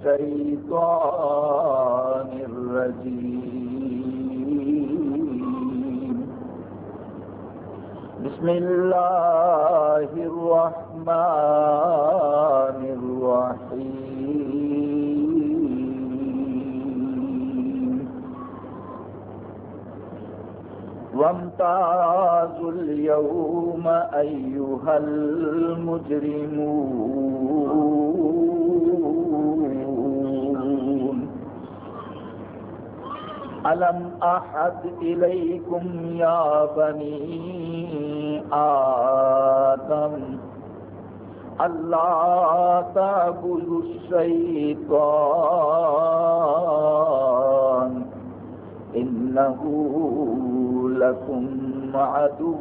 الشيطان الرجيم. بسم الله الرحمن الرحيم. وامتازوا اليوم أيها المجرمون. ألم أحد إليكم يا بني آدم؟ اللہ تعبد الشيطان إنه لكم عدو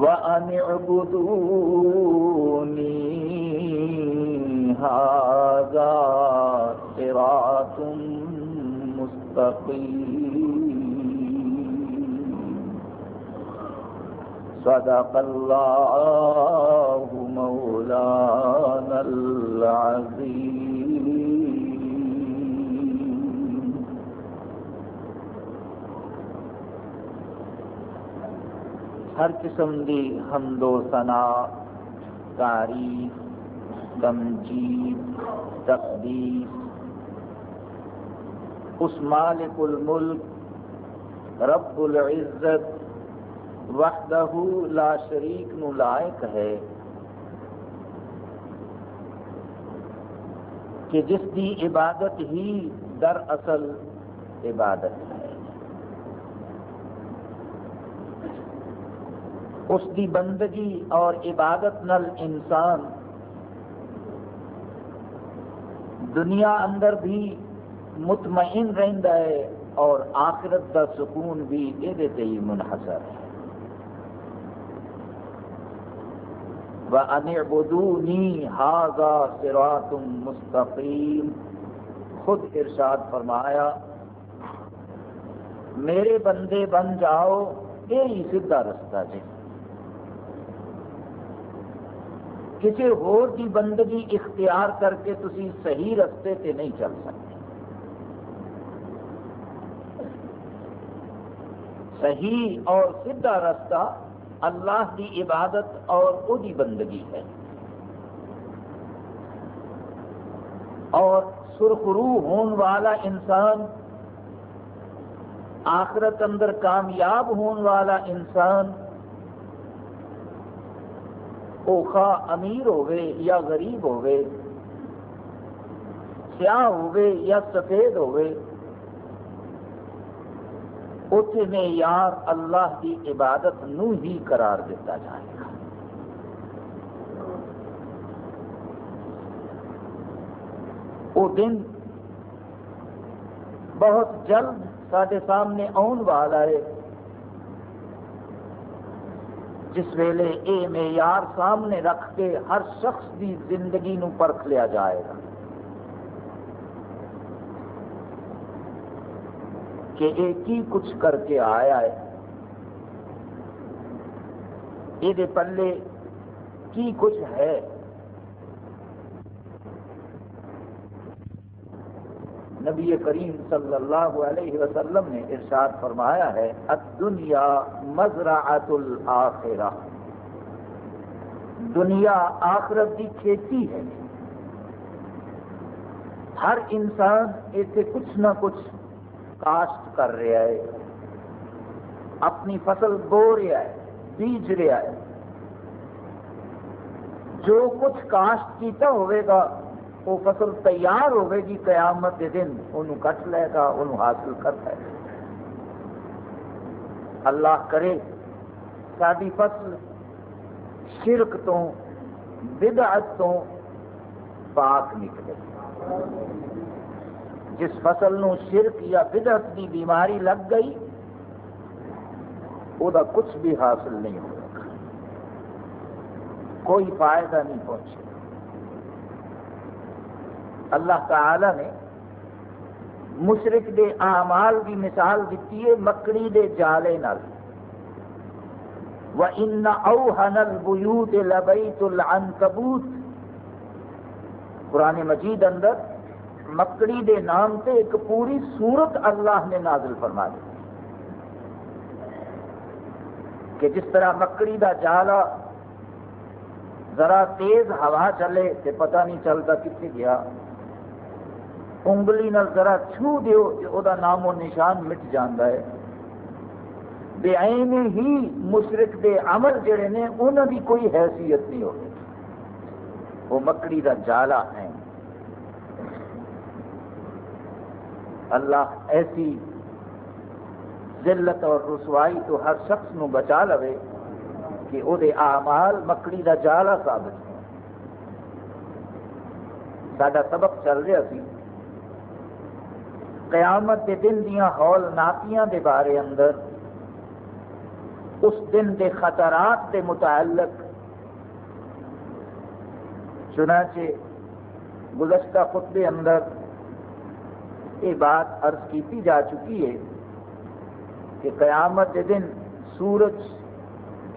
وأن اعبدوني هذا صراط مستقيم. صدق الله مولانا العظيم. ہر قسم دی حمد و ثنا، تعریف، تمجید، تقدیس۔ اس مالک الملک، رب العزت، وحدہ لا شریک نو لائق ہے۔ کہ جس دی عبادت ہی در اصل عبادت ہے۔ اس دی بندگی اور عبادت نل انسان۔ دنیا اندر بھی مطمئن رہندا ہے اور آخرت کا سکون بھی یہ ہی منحصر ہے۔ وَأَنِ هَذَا صِرَاطٌ خود ارشاد فرمایا، میرے بندے بن جاؤ، یہی سیدھا رستہ جی۔ کسی اور کی بندگی اختیار کر کے تسی صحیح رستے تے نہیں چل سکتے۔ صحیح اور سیدھا رستہ اللہ کی عبادت اور وہ بندگی ہے۔ اور سرخرو ہون والا انسان آخرت اندر کامیاب ہون والا انسان اوکھا امیر ہوئے یا غریب ہوئے سیاہ ہوئے یا سفید ہوئے اتنے میں یار اللہ کی عبادت نو ہی قرار دیتا جائے گا۔ وہ دن بہت جلد سارے سامنے آن والا ہے جس ویلے اے معیار سامنے رکھ کے ہر شخص کی زندگی نو پرکھ لیا جائے گا۔ کہ یہ کی کچھ کر کے آیا ہے؟ یہ پلے کی کچھ ہے؟ نبی کریم صلی اللہ علیہ وسلم نے ارشاد فرمایا ہے، الدنیا مزرعت الاخرہ۔ دنیا آخرت کی کھیتی ہے۔ ہر انسان اسے کچھ نہ کچھ کاشت کر رہا ہے۔ اپنی فصل بو رہا ہے، بیج رہا ہے۔ جو کچھ کاشت کیتا ہوئے گا وہ فصل تیار ہوئے گی جی، قیامت کے دن انہوں کٹ لے گا انہوں حاصل کر لے گا۔ اللہ کرے ساری فصل شرک تو بدعت تو پاک نکلے۔ جس فصل نو شرک یا بدعت کی بیماری لگ گئی وہ کچھ بھی حاصل نہیں ہوگا۔ کوئی فائدہ نہیں پہنچے۔ اللہ تعالی نے مشرق دے اعمال کی مثال دیتی ہے، مکڑی دے جالے نال۔ وَإِنَّ أَوْهَنَ الْبُيُوتِ لَبَيْتُ الْعَنْكَبُوتِ۔ قرآن مجید اندر مکڑی دے نام سے ایک پوری صورت اللہ نے نازل فرما دی۔ کہ جس طرح مکڑی دا جالا ذرا تیز ہوا چلے تو پتہ نہیں چلتا کتنے گیا۔ انگلی نال ذرا چھو دیو وہ نام و نشان مٹ جانا ہے۔ بے عین ہی مشرق دے عمل جڑے نے انہوں دی کوئی حیثیت نہیں ہوتی وہ مکڑی دا جالا ہے اللہ ایسی ذلت اور رسوائی تو ہر شخص نو بچا لوے کہ وہ اعمال مکڑی دا جالا ثابت ہو سڈا سبق چل رہا سی۔ قیامت کے دن دیا ہول دے بارے اندر، اس دن دے خطرات کے متعلق۔ چنانچہ گزشتہ خطبے اندر یہ بات عرض کی جا چکی ہے کہ قیامت کے دن سورج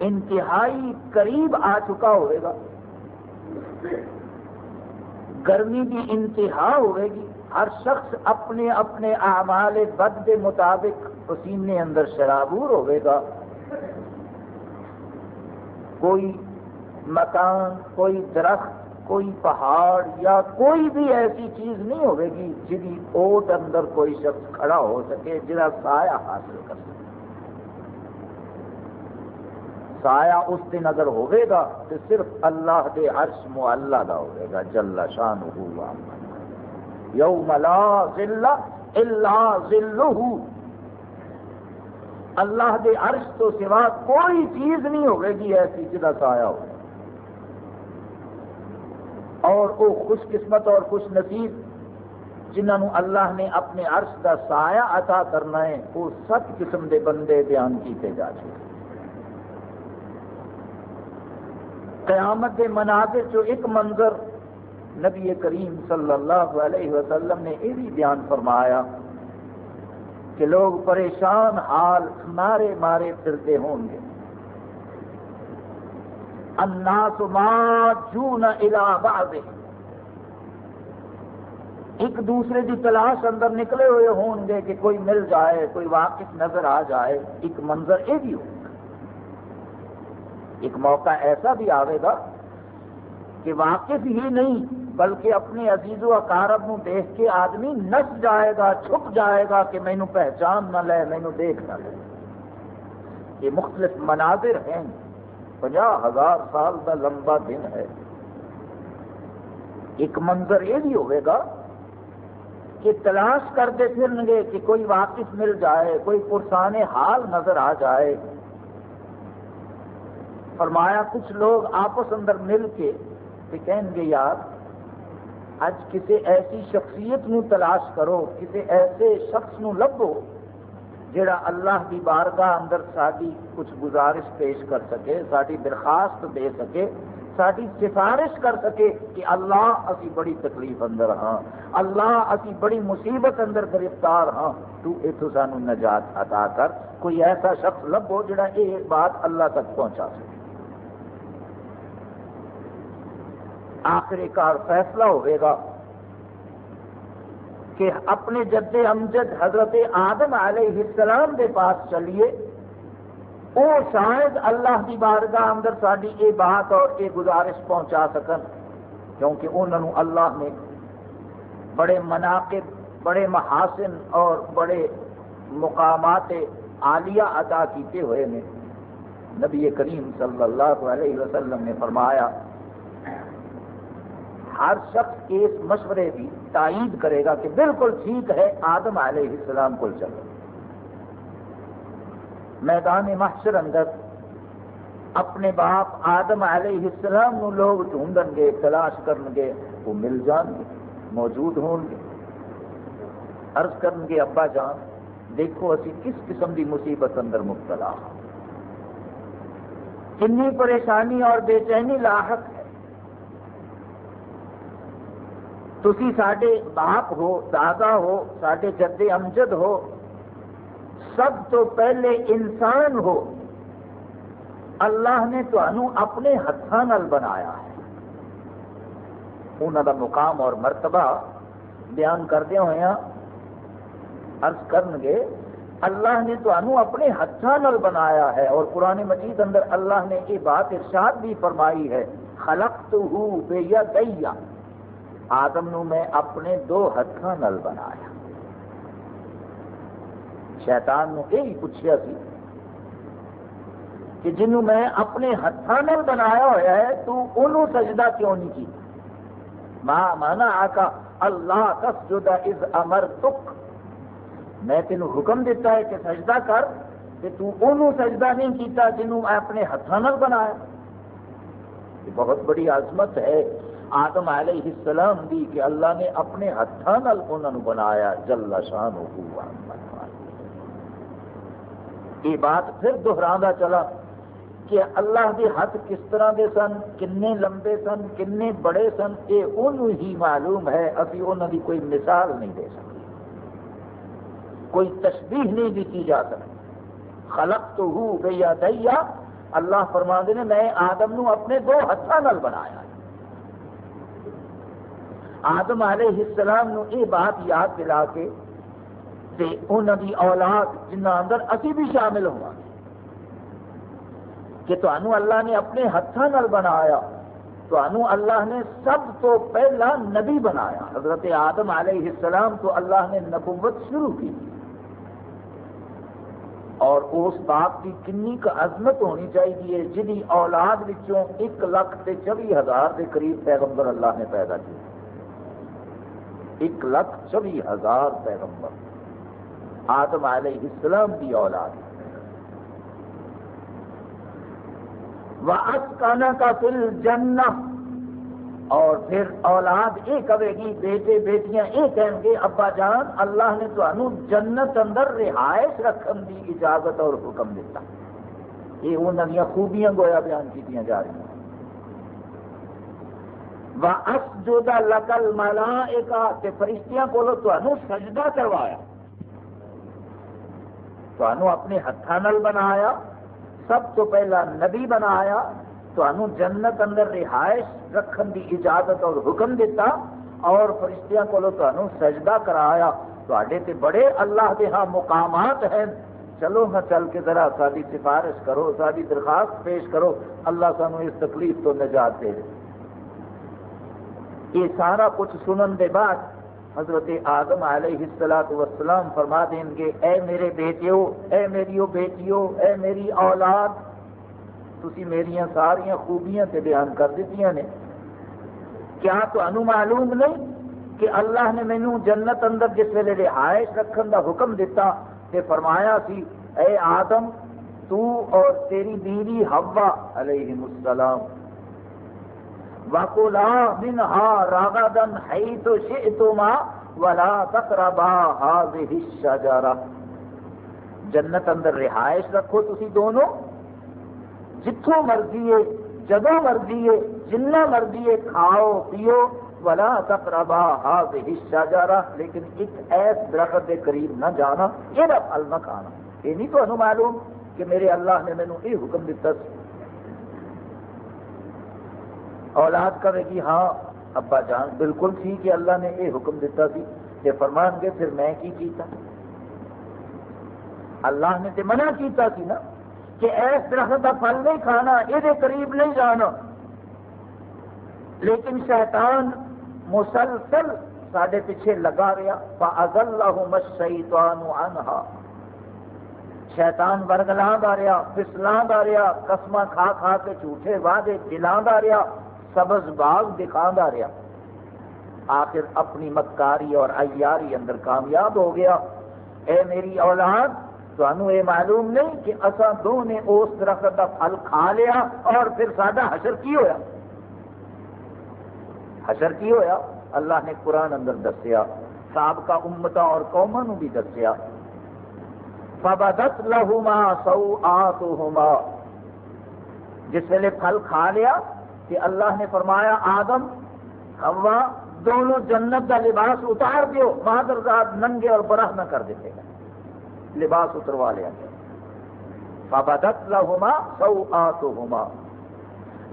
انتہائی قریب آ چکا ہوئے گا۔ گرمی کی انتہا ہوئے گی۔ ہر شخص اپنے اپنے اعمال بد کے مطابق پسینے اندر شرابور ہوئے گا۔ کوئی مکان، کوئی درخت، کوئی پہاڑ یا کوئی بھی ایسی چیز نہیں ہوئے گی جی اوٹ اندر کوئی شخص کھڑا ہو سکے جا سایہ حاصل کر سکے۔ سایہ اس دن اگر ہوئے گا تو صرف اللہ دے عرش معلہ دا ہوئے گا، جل شان ہوا یوم لا ذلہ الا ذلہ اللہ دے عرش تو سوا کوئی چیز نہیں ہوئے گی ایسی جدا سایہ ہو. اور وہ خوش قسمت اور خوش نصیب جنہوں اللہ نے اپنے عرش کا سایہ عطا کرنا ہے، وہ سب قسم دے بندے بیان کیتے جا چکے قیامت کے مناظر جو ایک منظر نبی کریم صلی اللہ علیہ وسلم نے یہ بھی بیان فرمایا کہ لوگ پریشان حال مارے مارے پھرتے ہوں گے۔ الناس ماجون الى بعض ایک دوسرے کی تلاش اندر نکلے ہوئے ہوں گے کہ کوئی مل جائے، کوئی واقف نظر آ جائے، ایک منظر یہ بھی ہوگا۔ ایک موقع ایسا بھی آئے گا کہ واقف ہی نہیں بلکہ اپنے عزیز و اقارب نو دیکھ کے آدمی نس جائے گا، چھپ جائے گا کہ مینو پہچان نہ لے مینو دیکھ نہ لے۔ یہ مختلف مناظر ہیں۔ پناہ ہزار سال کا لمبا دن ہے۔ ایک منظر یہ بھی ہوئے گا کہ تلاش کرتے پھرن گے کہ کوئی واقف مل جائے، کوئی پرسان حال نظر آ جائے۔ فرمایا، کچھ لوگ آپس اندر مل کے کہیں گے، یار اج کسی ایسی شخصیت نو تلاش کرو کسی ایسے شخص نو لبو جڑا اللہ کی بارگاہ اندر ساری کچھ گزارش پیش کر سکے ساری درخواست دے سکے ساری سفارش کر سکے کہ اللہ اسی بڑی تکلیف اندر ہاں اللہ اسی بڑی مصیبت اندر گرفتار ہاں۔ تو اتو سانو نجات عطا کر، کوئی ایسا شخص لبو جڑا یہ بات اللہ تک پہنچا سکے۔ آخری کار فیصلہ ہوئے گا کہ اپنے جد امجد حضرت آدم علیہ السلام کے پاس چلیے۔ وہ شاید اللہ کی بارگاہ اندر ساری یہ بات اور یہ گزارش پہنچا سکن، کیونکہ انہوں نے اللہ نے بڑے مناقب، بڑے محاسن اور بڑے مقامات عالیہ ادا کیتے ہوئے نے۔ نبی کریم صلی اللہ علیہ وسلم نے فرمایا ہر شخص اس مشورے کی تائید کرے گا کہ بالکل ٹھیک ہے، آدم علیہ السلام کو چلو۔ میدان محشر اندر اپنے باپ آدم علیہ السلام نو لوگ ڈھونڈن گے، تلاش کرن گے، وہ مل جان گے، موجود ہون گے۔ عرض کرن گے، ابا جان، دیکھو اسی کس قسم کی مصیبت اندر مبتلا۔ ہوں کنی پریشانی اور بے چینی لاحق تھی سڈے باپ ہو، دادا ہو سڈے جدے امجد ہو، سب تو پہلے انسان ہو۔ اللہ نے تو اپنے ہاتھوں بنایا ہے۔ انہوں کا مقام اور مرتبہ بیان کردیا ہوا ہاں، عرض کرنگے اللہ نے تو اپنے ہاتھوں بنایا ہے۔ اور قرآن مجید اندر اللہ نے یہ بات ارشاد بھی فرمائی ہے خلق تو ہوں بے یا آدم نو میں اپنے دو ہاتھوں نال بنایا۔ شیطان نو یہی پوچھا سی کہ جنوں میں اپنے ہاتھوں نال بنایا ہوا ہے، تو انہوں سجدہ کیوں نہیں کی ماں مانا آکا اللہ تسجد از امر تک میں تینوں حکم دیتا ہے کہ سجدہ کر، کہ تو انہوں سجدہ نہیں کیتا جنہوں میں اپنے ہاتھوں نال بنایا۔ یہ بہت بڑی عظمت ہے۔ آدم علیہ السلام دی کہ اللہ نے اپنے ہاتھوں انہوں بنایا، جل شان یہ بات پھر دہرا چلا کہ اللہ کے ہاتھ کس طرح کے سن، کنے لمبے سن، کنے بڑے سن یہ انہوں ہی معلوم ہے، ابھی انہوں کی کوئی مثال نہیں دے سکتے۔ کوئی تشبیح نہیں دیتی جا سکتی۔ خلق تو ہوں گیا دیا اللہ فرما نے، میں آدم نو اپنے دو ہاتھوں بنایا۔ آدم علیہ السلام نو یہ بات یاد دلا کے تے انہوں دی اولاد جنہ اندر اسی بھی شامل ہوا کہ تو اللہ نے اپنے ہاتھوں بنایا تو اللہ نے سب تو پہلا نبی بنایا۔ حضرت آدم علیہ السلام تو اللہ نے نبوت شروع کی۔ اور اس باپ کی کنی کا عظمت ہونی چاہیے جنی اولاد وچوں ایک لاکھ تے چوبی ہزار کے قریب پیغمبر اللہ نے پیدا کیا ایک لاکھ چوبی ہزار پیغمبر آدم علیہ السلام کی اولاد وَأَسْكَنَكَ کا فل اور پھر اولاد یہ کہے گی، بیٹے، بیٹیاں یہ کہیں گے، ابا جان، اللہ نے تو جنت اندر رہائش رکھن دی اجازت اور حکم دیتا۔ یہ انہوں خوبیاں گویا بیان کی جا رہی ہیں۔ اس جو لکل مالا ایک فرشتیاں کو سجدہ کروایا۔ تو اپنے ہاتھوں بنایا، سب تو پہلا نبی بنایا تو جنت اندر رہائش رکھن دی اجازت اور حکم دیتا اور فرشتیاں کولو کو سجدہ کرایا۔ تے بڑے اللہ کے ہاں مقامات ہیں۔ چلو ہاں چل کے ذرا ساری سفارش کرو ساری درخواست پیش کرو۔ اللہ سانو اس تکلیف تو نجات دے دے۔ یہ سارا کچھ سنن دے بعد حضرت آدم علیہ السلاۃ وسلام فرما دیں گے، اے میرے بیٹیو، اے میری بیٹیو، اے میری اولاد تھی میری ساریا خوبیاں تے بیان کر دیتی نے۔ کیا تو معلوم نہیں کہ اللہ نے مینو جنت اندر جس ویلے رہائش رکھن دا حکم دیتا تے فرمایا سی، اے آدم، تو اور تیری بیوی ہوا علیہ السلام۔ وَقُلَا مِنْهَا رَغَدًا حَيْثُ شِئْتُمَا وَلَا تَقْرَبَا هَذِهِ الشَّجَرَةِ۔ جنت اندر رہائش رکھو تسی دونوں۔ جتوں مرضی ہے جدو مرضی ہے، جنہ مرضی ہے، کھاؤ، پیو۔ ولا تقربا هذه الشجره لیکن ایک ایس درخت کے قریب نہ جانا، یہ پھل نہ کھانا یہ نہیں تو معلوم کہ میرے اللہ نے مینو یہ حکم دیتا اولاد کرے گی ہاں ابا جان، بالکل ٹھیک ہے، اللہ نے یہ حکم دیتا سی کہ فرمان گے پھر میں کی کیتا؟ اللہ نے تو منع کیتا سی نا کہ ایس درخت کا پھل نہیں کھانا یہ قریب نہیں جانا۔ لیکن شیطان مسلسل سڈے پیچھے لگا رہا انہا شیطان ورگلاں رہا پسلاں رہا قسم کھا کھا کے جھوٹے وعدے دلاں رہا سبز باغ دکھا رہا۔ آخر اپنی مکاری اور ایاری اندر کامیاب ہو گیا۔ اے میری اولاد تو یہ معلوم نہیں کہ اصا دو نے اس درخت کا پھل کھا لیا اور پھر سارا حشر کی ہویا۔ حشر کی ہویا؟ اللہ نے قرآن اندر دسیا، سابقہ امتا اور قوموں بھی دسیا۔ فبدت لہما سو آتما جس ویلے پھل کھا لیا کہ اللہ نے فرمایا، آدم ہوا دونوں جنت کا لباس اتار دیو، بہادر مہادر ننگے اور برہ نہ کر دیتے ہیں۔ لباس اتروا لیا گیا۔ فبدت لہما سوآتہما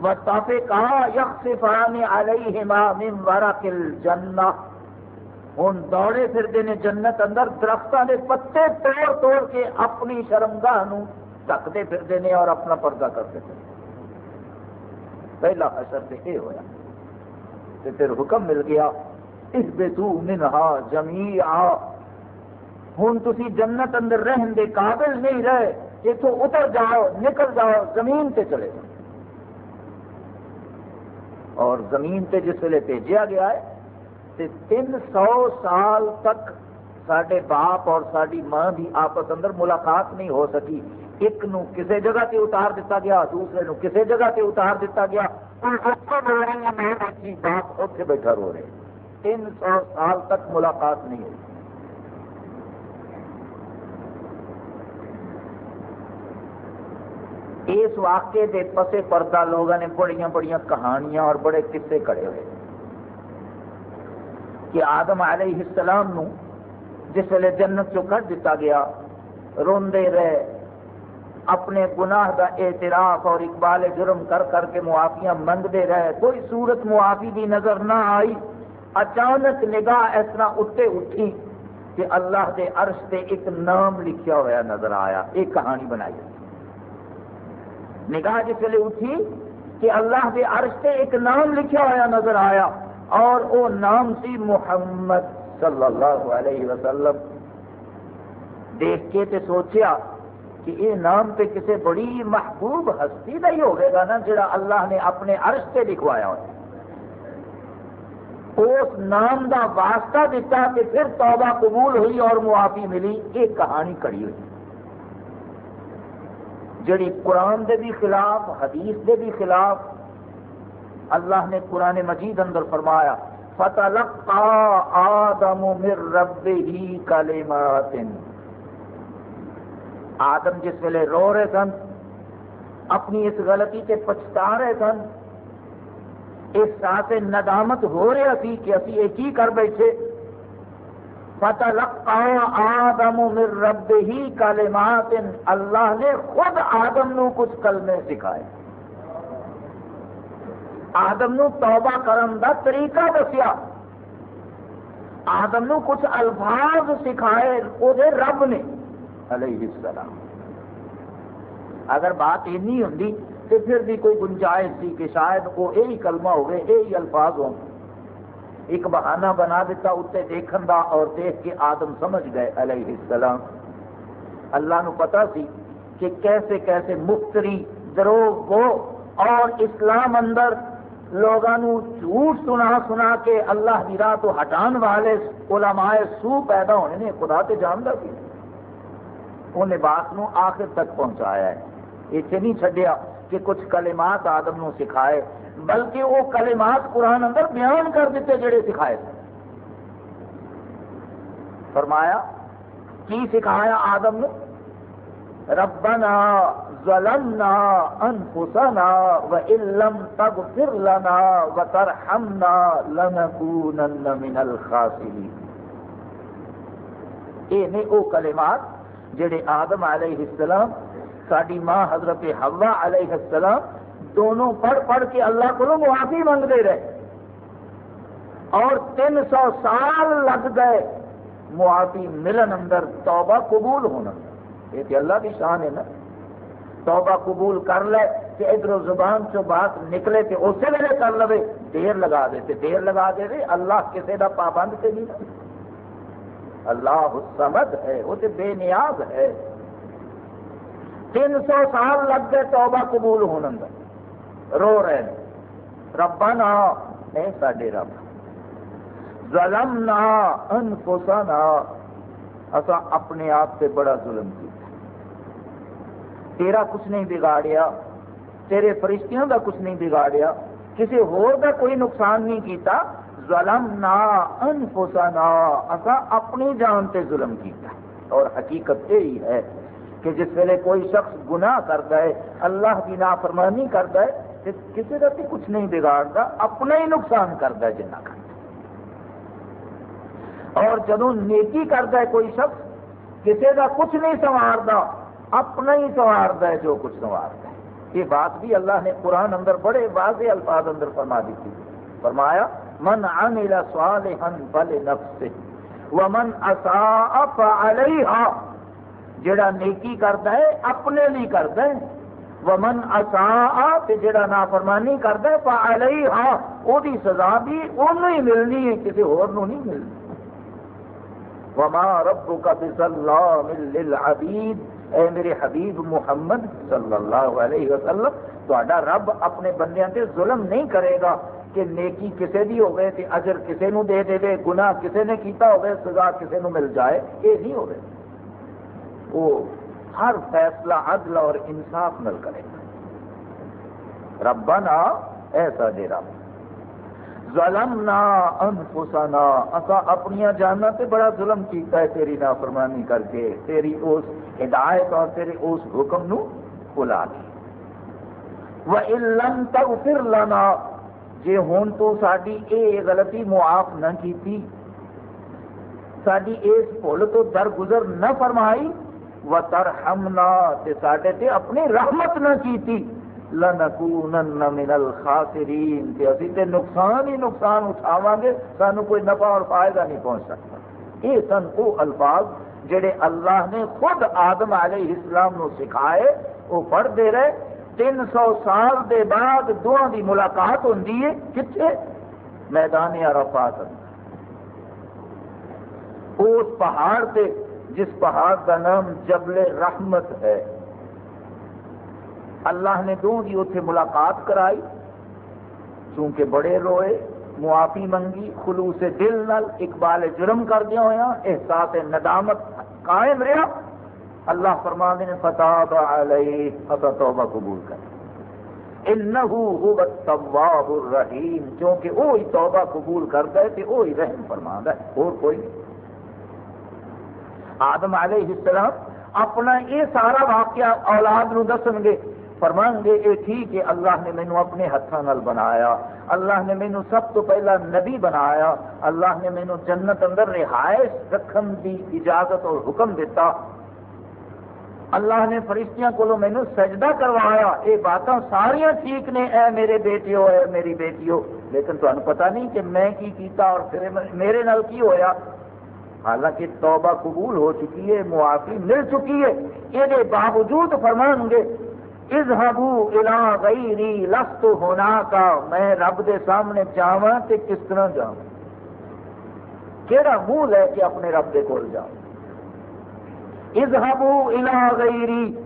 وطافقا یخصفان علیہما من ورق الجنہ ہوں دوڑے پھرتے ہیں جنت اندر درختوں کے پتے توڑ توڑ کے اپنی شرمگاہ ڈکتے پھرتے ہیں اور اپنا پردہ کرتے پھر پہلا اثر تو یہ ہوا پھر حکم مل گیا اس بے تو منہا جمی آ ہوں تھی جنت اندر رہن دے قابل نہیں رہے اتوں اتر جاؤ، نکل جاؤ، زمین تے چلے جاؤ۔ اور زمین تے جس ویلے بھیجا گیا ہے تے تین سو سال تک سڈے باپ اور ساری ماں کی آپس اندر ملاقات نہیں ہو سکی۔ ایک نو کسے جگہ تے اتار دیتا گیا، دوسرے نو کسے جگہ تے اتار دیتا گیا۔ باپ اتنے بیٹھا رو رہے۔ تین سو سال تک ملاقات نہیں ہوئی۔ اس واقعے دے پسے پردہ لوگوں نے بڑی بڑی کہانیاں اور بڑے قصے کڑے ہوئے۔ کہ آدم علیہ السلام نو جس ویلے جنت چو کٹ دیتا گیا، روندے رہے۔ اپنے گناہ دا اعتراف اور اقبال جرم کر کر کے معافیاں منگتے رہے۔ کوئی صورت معافی بھی نظر نہ آئی۔ اچانک نگاہ اس طرح اٹھے اٹھی کہ اللہ دے عرش تے ایک نام لکھیا ہوا نظر آیا۔ ایک کہانی بنائی۔ نگاہ جس ویلے اٹھی کہ اللہ کے عرش سے ایک نام لکھا ہوا نظر آیا اور وہ نام سی محمد صلی اللہ علیہ وسلم۔ دیکھ کے تے سوچیا کہ یہ نام تے کسی بڑی محبوب ہستی کا ہی ہوگا نا جڑا اللہ نے اپنے عرش سے لکھوایا ہوا اس نام دا واسطہ دیتا کہ پھر توبہ قبول ہوئی اور معافی ملی۔ یہ کہانی کڑی ہوئی۔ جڑی قرآن دے بھی خلاف، حدیث دے بھی خلاف اللہ نے قرآن مجید اندر فرمایا فتح آدم مر رب ہی کلمات آدم جس ویلے رو رہے سن، اپنی اس غلطی سے پچھتا رہے سن، اس ساتھ ندامت ہو رہا سی کہ اسی یہ کی کر بیٹھے۔ آدم من رب ہی کلمات، اللہ نے خود آدم نو کچھ کلمے سکھائے۔ آدم نو توبہ کرن دا طریقہ دسیا۔ آدم نو کچھ الفاظ سکھائے وہ رب نے۔ علیہ السلام۔ اگر بات اینی ہوں تو پھر بھی کوئی گنجائش تھی کہ شاید وہ یہی کلمہ ہوئے، یہی الفاظ ہوں۔ ایک بہانہ بنا دیتا اتنے دیکھن دا اور دیکھ کے آدم سمجھ گئے علیہ السلام۔ اللہ نو پتا سی کہ کیسے کیسے مفتری، دروغ، گو اور اسلام اندر لوگوں جھوٹ سنا سنا کے اللہ کی راہ تو ہٹان والے علماء سو پیدا ہونے نے، خدا تے جانتا سی انہیں بات نو آخر تک پہنچایا ہے۔ اتنے نہیں چڈیا کہ کچھ کلمات آدم نو سکھائے، بلکہ وہ کلمات قرآن اندر بیان کر دیتے جڑے سکھائے تھے۔ فرمایا، کی سکھایا آدم نے ربنا ظلمنا انفسنا وان لم تغفر لنا وترحمنا لنكونن من الخاسرين اے نے او کلمات جڑے آدم علیہ السلام ساری ماں حضرت حوا علیہ السلام، دونوں پڑھ پڑھ کے اللہ کو معافی منگتے رہے۔ اور تین سو سال لگ گئے معافی ملن اندر، توبہ قبول ہونا۔ یہ تو اللہ کی شان ہے نا۔ توبہ قبول کر لے کہ ادھر زبان چو بات نکلے تو اسی ویلے کر لو دیر لگا دے دیر لگا دے اللہ کسی کا پابند سے نہیں۔ اللہ سمد ہے، وہ تو بے نیاز ہے۔ تین سو سال لگ گئے توبہ قبول ہونے اندر۔ رو رہے ہیں۔ ربا نا اے ساڈے رب۔ ظلم نہ انفسا نہ اصا اپنے آپ سے بڑا ظلم کیا تیرا کچھ نہیں بگاڑیا، تیرے فرشتیوں کا کچھ نہیں بگاڑیا، کسی ہور کا کوئی نقصان نہیں کیتا۔ ظلم نہ انفسا نہ اصا اپنی جان سے ظلم کیتا اور حقیقت یہی ہے کہ جس ویلے کوئی شخص گناہ کرتا ہے، اللہ کی نافرمانی کرتا ہے کسی کا بھی کچھ نہیں بگاڑتا، اپنا ہی نقصان کرتا ہے جنہ کرتا اور جدو نیکی کرتا ہے کوئی شخص، کسی کا کچھ نہیں سنوارتا، اپنا ہی سوارد ہے جو کچھ سوارد ہے۔ یہ بات بھی اللہ نے قرآن اندر بڑے واضح الفاظ اندر فرما دی تھی۔ فرمایا من عمل صالحا فلنفسه ومن اساء فعليها جڑا نیکی کرتا ہے اپنے لیے کرتا ہے، ومن اساء تے جڑا نافرمانی کرتا ہے فعليها او دی سزا بھی اونوں ہی ملنی ہے، کسی اور نو نہیں ملنی۔ وما ربك بظلام للعبید، اے میرے حبیب محمد صلی اللہ علیہ وسلم تو رب اپنے بندیاں تے ظلم نہیں کرے گا۔ کہ نیکی کسے دی ہو گئے تے اجر کسے نو دے دے دے گناہ کسے نے کیتا ہو گئے سزا کسے نو مل جائے، یہ نہیں ہو گئے وہ ہر فیصلہ عدل اور انصاف مل کرے۔ گا ربنا ایسا دے رب، ظلمنا انفسنا۔ اسا اپنی جانا تے بڑا ظلم کیتا ہے تیری نافرمانی کر کے، تیری اس ہدایت اور تیرے اس حکم نو بلا کے وَإِن لَمْ تَغْفِرْ لَنَا جے ہون تو ساری اے غلطی معاف نہ کیتی ساری اس بھول تو درگزر نہ فرمائی، وَتَرْحَمْنَا، تے ساڈے تے اپنی رحمت نہ کیتی لنکونن من الخاسرین کہ اسی تے نقصان ہی نقصان اٹھاواں گے سانو کوئی نفع اور فائدہ نہیں پہنچ سکتا۔ یہ سن وہ الفاظ جڑے اللہ نے خود آدم علیہ السلام نو سکھائے، وہ پڑھ دے رہے تین سو سال دے بعد دونوں دی ملاقات ہوندی ہے۔ کتنے میدان عرفات اس پہاڑ تے، جس پہاڑ کا نام جبل رحمت ہے۔ اللہ نے دو دی اتنے ملاقات کرائی۔ چونکہ بڑے روئے، معافی منگی، خلوص دل نل اقبال جرم کر دیا ہوا احساس ندامت قائم رہا۔ اللہ فرما نے فتح علیہ فتح توبہ قبول کر۔ انہو هو التواب الرحیم کیونکہ وہی توبہ قبول کرتا ہے کہ وہی رحم فرما ہے، اور کوئی نہیں۔ آدم علیہ السلام اپنا یہ سارا واقعہ اولاد نو دسن گے، فرمان گے یہ ٹھیک ہے، اللہ نے مینو اپنے ہاتھوں بنایا، اللہ نے مینو سب تو پہلا نبی بنایا، اللہ نے مینو جنت اندر رہائش رکھن کی اجازت اور حکم دیتا۔ اللہ نے فرشتیاں کو مینو سجدہ کروایا یہ باتیں ساریا ٹھیک نے، اے میرے بیٹیو، اے میری بیٹیو۔ لیکن تمہیں پتا نہیں کہ میں کی کیتا اور پھر میرے نال کی ہویا۔ حالانکہ توبہ قبول ہو چکی ہے، معافی مل چکی ہے۔ یہ باوجود فرمان گے، اذهبوا الى غیری لست ہونا کا میں رب دے سامنے جاواں تے کس طرح جاواں؟ کیڑا منہ لے کے اپنے رب دے کول جاؤں اذهبوا الى غیری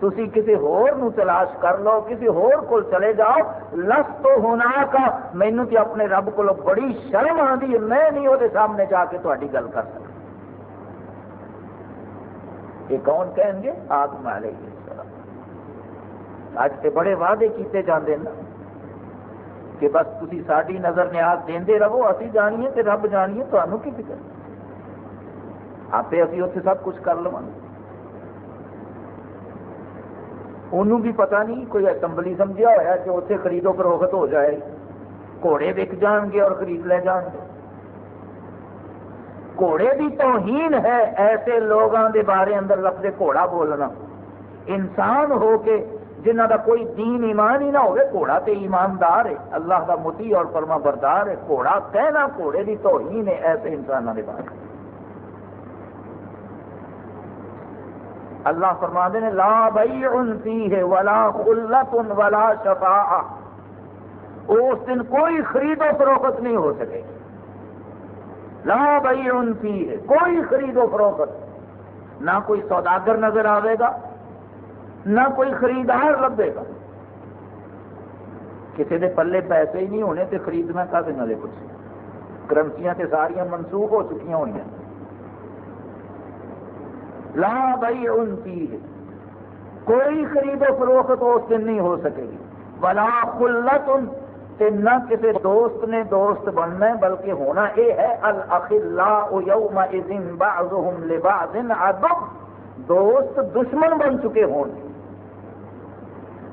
تسی کسی ہور نو تلاش کر لو، کسی ہور کول چلے جاؤ۔ لست ہونا کا مینو تے اپنے رب کو بڑی شرم آندی ہے، میں نہیں وہ سامنے جا کے تہاڈی گل کر سکتا۔ یہ کون کہیں گے؟ آدم علیہ السلام۔ اج سے بڑے وعدے کیتے جاندے نا کہ بس تھی ساری نظر نیاز دے رہو، اسی جانیے کہ رب جانیے تمہیں کی فکر۔ آپ ابھی اتنے سب کچھ کر لو انہوں بھی پتا نہیں کوئی اسمبلی سمجھا ہوا کہ اتنے خریدو فروخت ہو جائے گھوڑے وک جان گے اور خرید لے جان گے گھوڑے بھی توہین ہے ایسے لوگوں کے بارے اندر لفظ گھوڑا بولنا انسان ہو کے جنہ دا کوئی دین ایمان ہی نہ ہوئے گھوڑا تے ایماندار ہے اللہ دا متی اور فرما بردار ہے گھوڑا کہنا گھوڑے دی توہین ہے ایسے انسانوں کے بارے اللہ فرما دے لا بیع فیہ ولا خلت ولا شفاء اس دن کوئی خرید و فروخت نہیں ہو سکے لا بیع فیہ، کوئی خرید و فروخت۔ نہ کوئی سوداگر نظر آئے گا، نہ کوئی خریدار لبے گا۔ کسی کے پلے پیسے ہی نہیں ہونے تو خریدنا کا دے کچھ کرنسیاں تے ساریا منسوخ ہو چکی ہوئی ہیں لا بھائی ان کی کوئی خرید و فروخت اس دن نہیں ہو سکے گی۔ بلا خلت ان نہ کسی دوست نے دوست بننا ہے، بلکہ ہونا یہ ہے، الاخلاء یومئذ بعضهم لبعض عدو۔ دوست دشمن بن چکے ہوں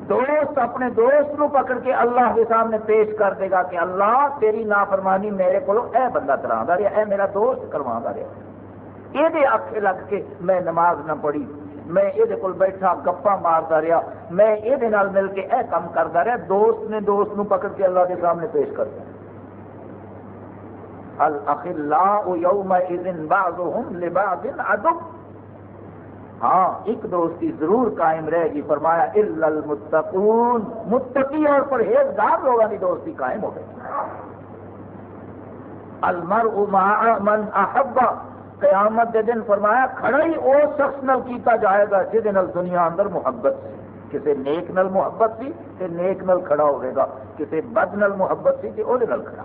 دوست اپنے دوست نو پکڑ کے اللہ کے سامنے پیش کر دے گا کہ اللہ تیری نافرمانی میرے کو اے بندہ کرا رہا اے میرا دوست کروا رہا یہ آخے لگ کے میں نماز نہ پڑھی، میں یہ کول بیٹھا گپا مارتا رہا، میں یہ مل کے اے کام کرتا رہا، دوست نے دوست نو پکڑ کے اللہ کے سامنے پیش کر دیا۔ ہاں ایک دوستی ضرور قائم رہے گی، فرمایا، الا المتقون۔ متقی اور پرہیزگار لوگوں کی دوستی قائم ہو گئی۔ المرء مع من احب۔ قیامت دے دن فرمایا، کھڑا ہی وہ شخص نل کیتا جائے گا جہد نل دنیا اندر محبت سی۔ کسی نیک نل محبت سی تے نیک نل کھڑا ہوئے گا۔ کسی بد نل محبت سی تے وہ کھڑا ہوئے گا۔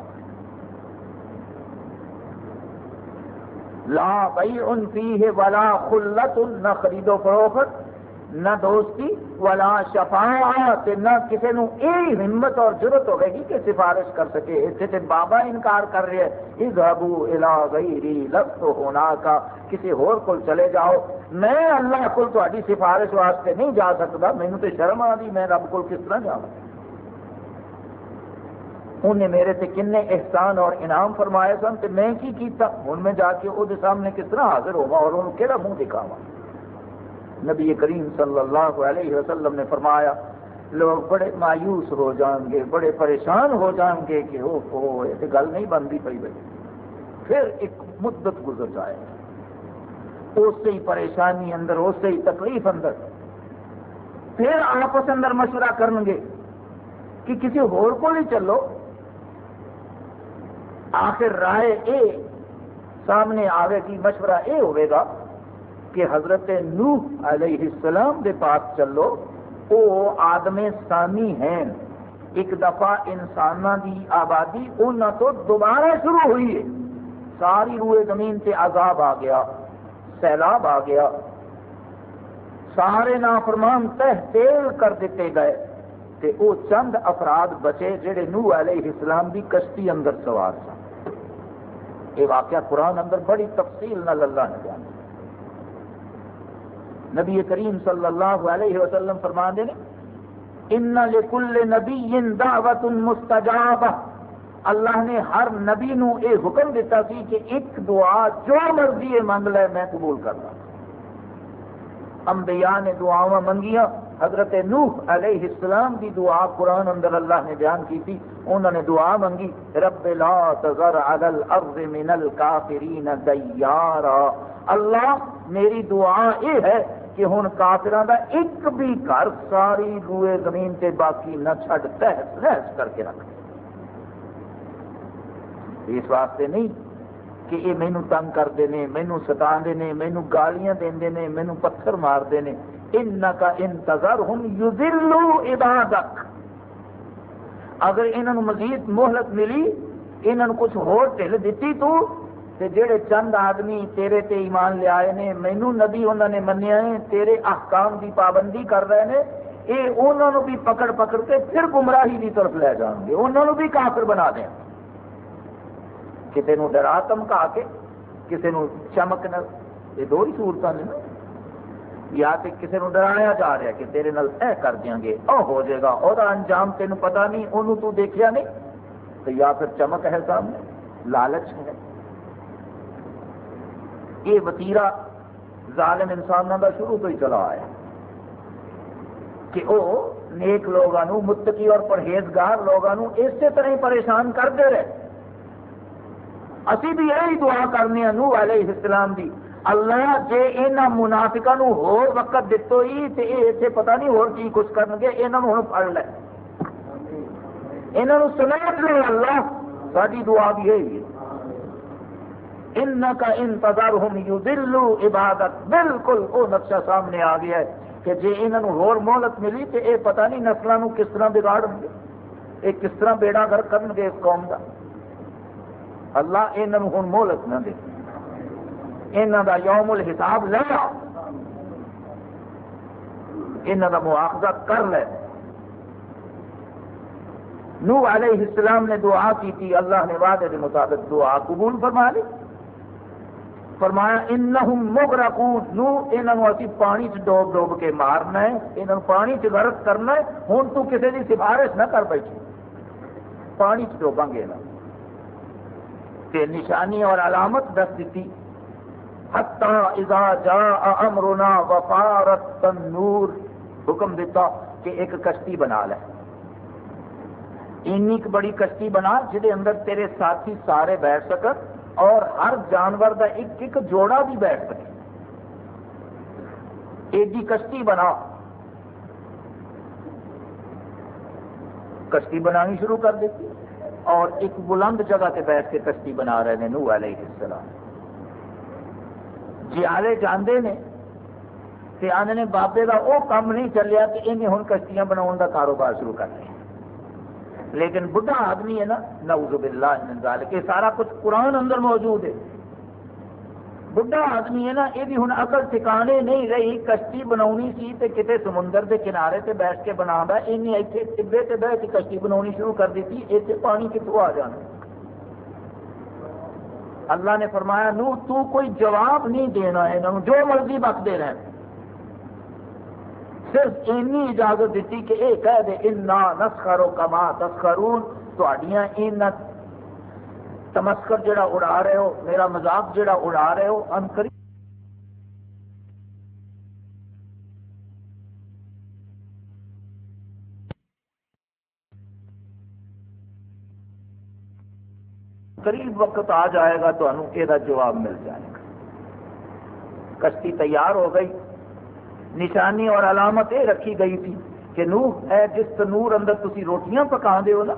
لا بھائی ان فی ولا خلت، نہ خرید و فروخت نہ دوستی ولا شفاعت، نہ کسی نو یہ ہمت اور ضرورت ہوگی گی کہ سفارش کر سکے۔ اتنے تے بابا انکار کر رہے ہیں، اذهبوا الى غیری لفظ ہونا کا کسی اور کل چلے جاؤ۔ میں اللہ کل تہاڈی سفارش واسطے نہیں جا سکتا مینوں تے شرم آ میں رب کل کس طرح جاؤں انہیں میرے سے کن احسان اور انعام فرمائے سن تو میں کی کیتا؟ ہوں میں جا کے وہ سامنے کس طرح حاضر ہوا اور انہوں کہڑا منہ دکھاوا نبی کریم صلی اللہ علیہ وسلم نے فرمایا، لوگ بڑے مایوس ہو جان گے، بڑے پریشان ہو جان گے کہ وہ ہو، یہ گل نہیں بنتی پی بھائی پھر ایک مدت گزر جائے۔ اس ہی پریشانی اندر، اس ہی تکلیف اندر۔ پھر آپس اندر مشورہ کریں گے کہ کسی ہور کو نہیں چلو۔ آخر رائے اے، سامنے آئے گی، مشورہ اے ہوئے گا کہ حضرت نوح علیہ السلام دے پاس چلو وہ آدم ثانی ہیں۔ ایک دفعہ انسان دی آبادی انہوں تو دوبارہ شروع ہوئی ہے۔ ساری روئے زمین سے عذاب آ گیا، سیلاب آ گیا۔ سارے نافرمان تہ تیل کر دیتے گئے۔ تے او چند افراد بچے جڑے نوح علیہ السلام دی کشتی اندر سوار سن۔ یہ واقعہ قرآن اندر بڑی تفصیل نہ اللہ نے بیان نبی کریم صلی اللہ علیہ وسلم فرما دے ان لکل نبی دعوت مستجاب اللہ نے ہر نبی نو اے حکم دیتا سی کہ ایک دعا جو مرضی منگ لے، میں قبول کرنا انبیاء نے دعاواں منگیاں، حضرت نوح علیہ السلام کی دعا قرآن اندر اللہ نے بیان کی تھی، انہوں نے دعا منگی، رب لا تذر علی الارض من الکافرین دیارا. اللہ میری دعا یہ ہے کہ ہن کافران دا ایک بھی گھر ساری روئے زمین تے باقی نہ چھڑ تحس نحس کر کے رکھ۔ اس واسطے نہیں کہ یہ مینو تنگ کرتے ہیں مینو ستا نے مینو گالیاں دے مینو پتھر مارتے ہیں ان کا انتظار ہوں یوزلو عبادت اگر انہوں مزید مہلت ملی انہوں کچھ ہو ٹھل دیتی تو تے جڑے چند آدمی تیرے تے ایمان لے آئے نے مینو نبی انہوں نے منیا ہے، تیرے احکام دی پابندی کر رہے ہیں یہ انہوں بھی پکڑ پکڑ کے پھر گمراہی کی طرف لے جان گے انہوں نے بھی کافر بنا دیں۔ کسی ڈرا تمکا کے کسی نو چمک نہ، یہ دو ہی سہولت نے نا۔ یا تو کسی نے ڈرایا جا رہا کہ تیرے نال اے کر دیا گے، او ہو جائے گا اور انجام تین پتا نہیں انہوں تو دیکھیا نہیں۔ تو یا پھر چمک ہے سامنے، لالچ ہے۔ یہ وتیرا ظالم انسانوں کا شروع تو ہی چلا آیا کہ وہ نیک لوگوں متقی اور پرہیزگار لوگوں اسی طرح ہی پریشان کرتے رہے۔ اسی بھی یہی دعا کرنے نو علیہ السلام دی۔ اللہ جے یہاں منافقا وقت دتو ہی تو یہ اتنے پتا نہیں ہو کی کچھ کر گے یہاں ہوں پڑ لے۔ یہاں سمیٹ لے اللہ ساری دعا بھی ہے۔ ان کا انتظار ہوں یو دلو عبادت بالکل وہ نقشہ سامنے آ گیا ہے کہ جی انہوں ہور مہلت ملی تو یہ پتہ نہیں نسلوں کس طرح بگاڑ گے یہ کس طرح بیڑا گھر کرن گے اس قوم کا اللہ انہوں ہوں مہلت نہ دے۔ انہوں دا یوم الحساب لے انہوں دا مواخذہ کر لے۔ نو علیہ السلام نے دعا کی تھی، اللہ نے وعدے کے مطابق دعا قبول فرما لی۔ فرمایا انہم مغرقون، نو انہوں اسی پانی چ ڈوب ڈوب کے مارنا ہے، انہوں پانی چ غرق کرنا ہے ہوں تو کسی کی سفارش نہ کر بیٹھی. پانی چ ڈوباں گے نا۔ تے نشانی اور علامت دس دیتی اذا جاء امرنا وفارت تنور حکم دیتا کہ ایک کشتی بنا لے۔ اینی بڑی کشتی بنا جہے اندر تیرے ساتھی سارے بیٹھ سکن۔ اور ہر جانور دا ایک ایک جوڑا بھی بیٹھ سکے۔ ایڈی کشتی بنا کشتی بنانی شروع کر دیتی۔ اور ایک بلند جگہ سے بیٹھ کے کشتی بنا رہے ہیں نو علیہ السلام۔ جی آلے جانے نے تے آنے نے بابے کا وہ کام نہیں چلیا کہ انہیں ہوں کشتیاں بناؤ کا کاروبار شروع کر دیا۔ لیکن بڑھا آدمی ہے نا، نعوذ باللہ من ذالک، یہ سارا کچھ قرآن اندر موجود ہے۔ بڑھا آدمی ہے نا، یہ ہوں اکل ٹھکانے نہیں رہی، کشتی بناونی سی تے کتے سمندر دے کنارے تے بیٹھ کے بنا انہیں اتنے ٹبے تے بیٹھ کے کشتی بناونی شروع کر دی اتنے پانی کتوں آ جانا۔ اللہ نے فرمایا نو تو کوئی جواب نہیں دینا ہے جو مرضی بک دے رہے صرف اینی اجازت دیتی کہ اے کہہ دے انا نسخرو کما تسخرون تھوڑیاں ان تمسکر جڑا اڑا رہے ہو، میرا مذاق جڑا اڑا رہے ہو ان کری قریب وقت آ جائے گا تو یہ جواب مل جائے گا۔ کشتی تیار ہو گئی نشانی اور علامت یہ رکھی گئی تھی کہ نوح ہے، جس تنور اندر تسی روٹیاں پکا دے ہو نا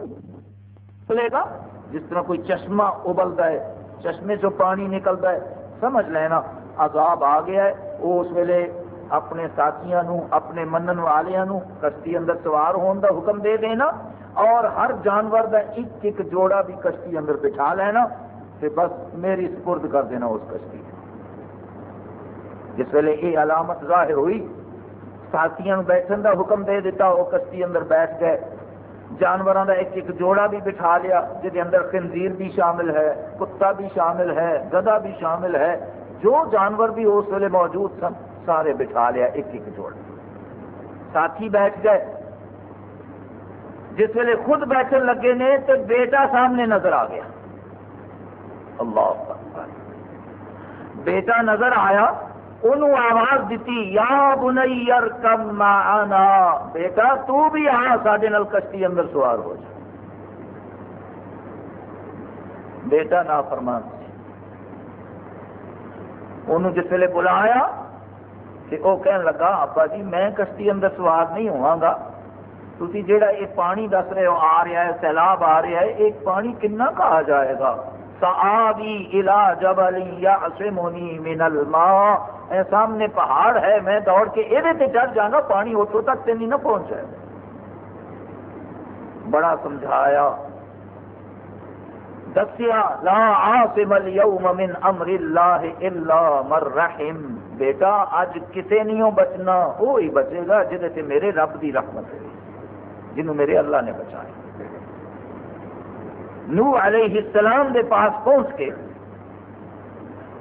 چلے گا؟ جس طرح کوئی چشمہ ابلتا ہے، چشمے سے پانی نکلتا ہے، سمجھ لینا، عذاب آ گیا ہے۔ وہ اس ویلے اپنے ساتھیاں نو، اپنے منن والوں نو کشتی اندر سوار ہون دا حکم دے دینا اور ہر جانور دا ایک ایک جوڑا بھی کشتی اندر بٹھا لینا تے بس میری سپرد کر دینا اس کشتی۔ جس ویلے یہ علامت ظاہر ہوئی ساتھیوں بیٹھن دا حکم دے دیتا وہ کشتی اندر بیٹھ گئے۔ جانوروں کا ایک ایک جوڑا بھی بٹھا لیا جہد اندر خنزیر بھی شامل ہے، کتا بھی شامل ہے گدا بھی شامل ہے۔ جو جانور بھی اس ویلے موجود سن، سارے بٹھا لیا ایک ایک جوڑا۔ ساتھی بیٹھ گئے۔ جس ویلے خود بیٹھن لگے نے، تو بیٹا سامنے نظر آ گیا۔ اللہ بیٹا نظر آیا۔ انہوں آواز دیتی، یا بنیر کم معنا بیٹا، تو بھی آ سڈے نال کشتی اندر سوار ہو جا۔ بیٹا نا فرمان انہوں جس ویلے بلایا کہ وہ کہنے لگا آپا جی میں کشتی اندر سوار نہیں ہوا گا۔ تھی جہاں یہ پانی دس رہے ہو، آ رہا ہے، سیلاب آ رہا ہے، ایک پانی کنا کہا جائے گا؟ سآبی الى جبل یعصمنی من الماء۔ اے سامنے پہاڑ ہے، میں دوڑ کے یہ چڑھ جانا، پانی اتوں تک تے نہیں نہ پہنچا بڑا سمجھایا۔ دسیا، لا عاصم اليوم من امر اللہ الا من رحم۔ بیٹا اج کسے نہیں بچنا، وہی بچے گا جہد میرے رب دی رحمت ہے، جنہوں میرے اللہ نے بچایا۔ نو علیہ السلام دے پاس پہنچ کے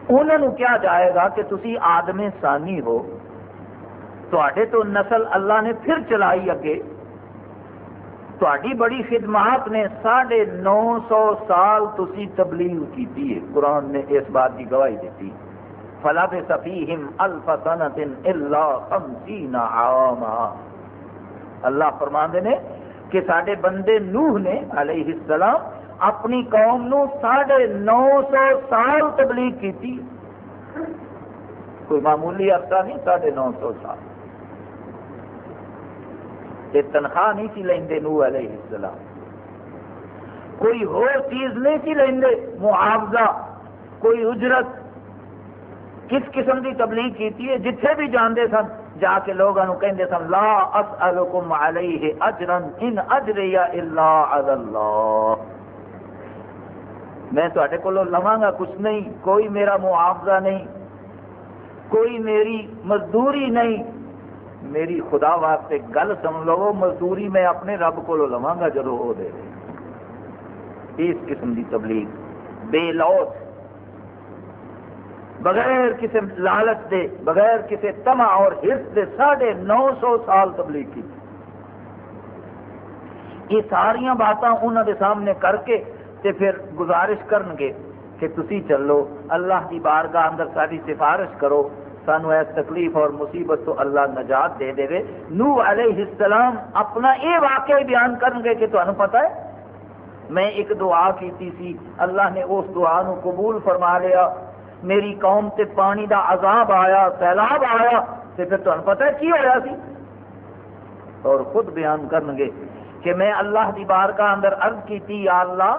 انہوں کیا جائے گا کہ تسی آدم ثانی ہو؟ تے تو نسل اللہ نے پھر چلائی اگے۔ تھی بڑی خدمات نے ساڑھے نو سو سال تسی تبلیغ کی ہے۔ قرآن نے اس بات کی گواہی دیتی۔ فلاب سفیہم الف سنت الا خمسین عاما۔ اللہ فرماندے نے کہ سارے بندے نوح نے علیہ السلام اپنی قوم نو ساڑھے نو سو سال تبلیغ کی کوئی معمولی عرصہ نہیں، ساڑھے نو سو سال. یہ تنخواہ نہیں سی لیں نو علیہ السلام. کوئی ہو چیز نہیں سی لیں معاوضہ، کوئی اجرت. کس قسم کی تبلیغ کی جتھے بھی جانتے سن، جا کے لوگوں کہتے سن، لا اسألکم علیہ اجرن ان اجری الا علی اللہ. میں تے کو لوا گا، کچھ نہیں، کوئی میرا معاوضہ نہیں، کوئی میری مزدوری نہیں۔ میری خدا واسطے گل سن لو، مزدوری میں اپنے رب کو لوا گا جب وہ دے اس قسم کی تبلیغ، بے لوت بغیر کسی لالچ دے، بغیر کسی تما اور ہرس دے، ساڑھے نو سو سال تبلیغ کی۔ یہ ساریا باتاں انہوں دے سامنے کر کے تے پھر گزارش کرن گے کہ تسی چلو، اللہ کی بارگاہ اندر ساری سفارش کرو۔ سانو اس تکلیف اور مصیبت تو اللہ نجات دے دے نو علیہ السلام اپنا یہ واقعہ بیان کریں گے کہ تمہیں پتا ہے؟ میں ایک دعا کیتی سی۔ اللہ نے اس دعا نو قبول فرما لیا۔ میری قوم تے پانی دا عذاب آیا، سیلاب آیا تے پھر تمہیں پتا ہے کی ہوا سی؟ اور خود بیان کریں گے کہ میں اللہ دی بارگاہ اندر عرض کی یا اللہ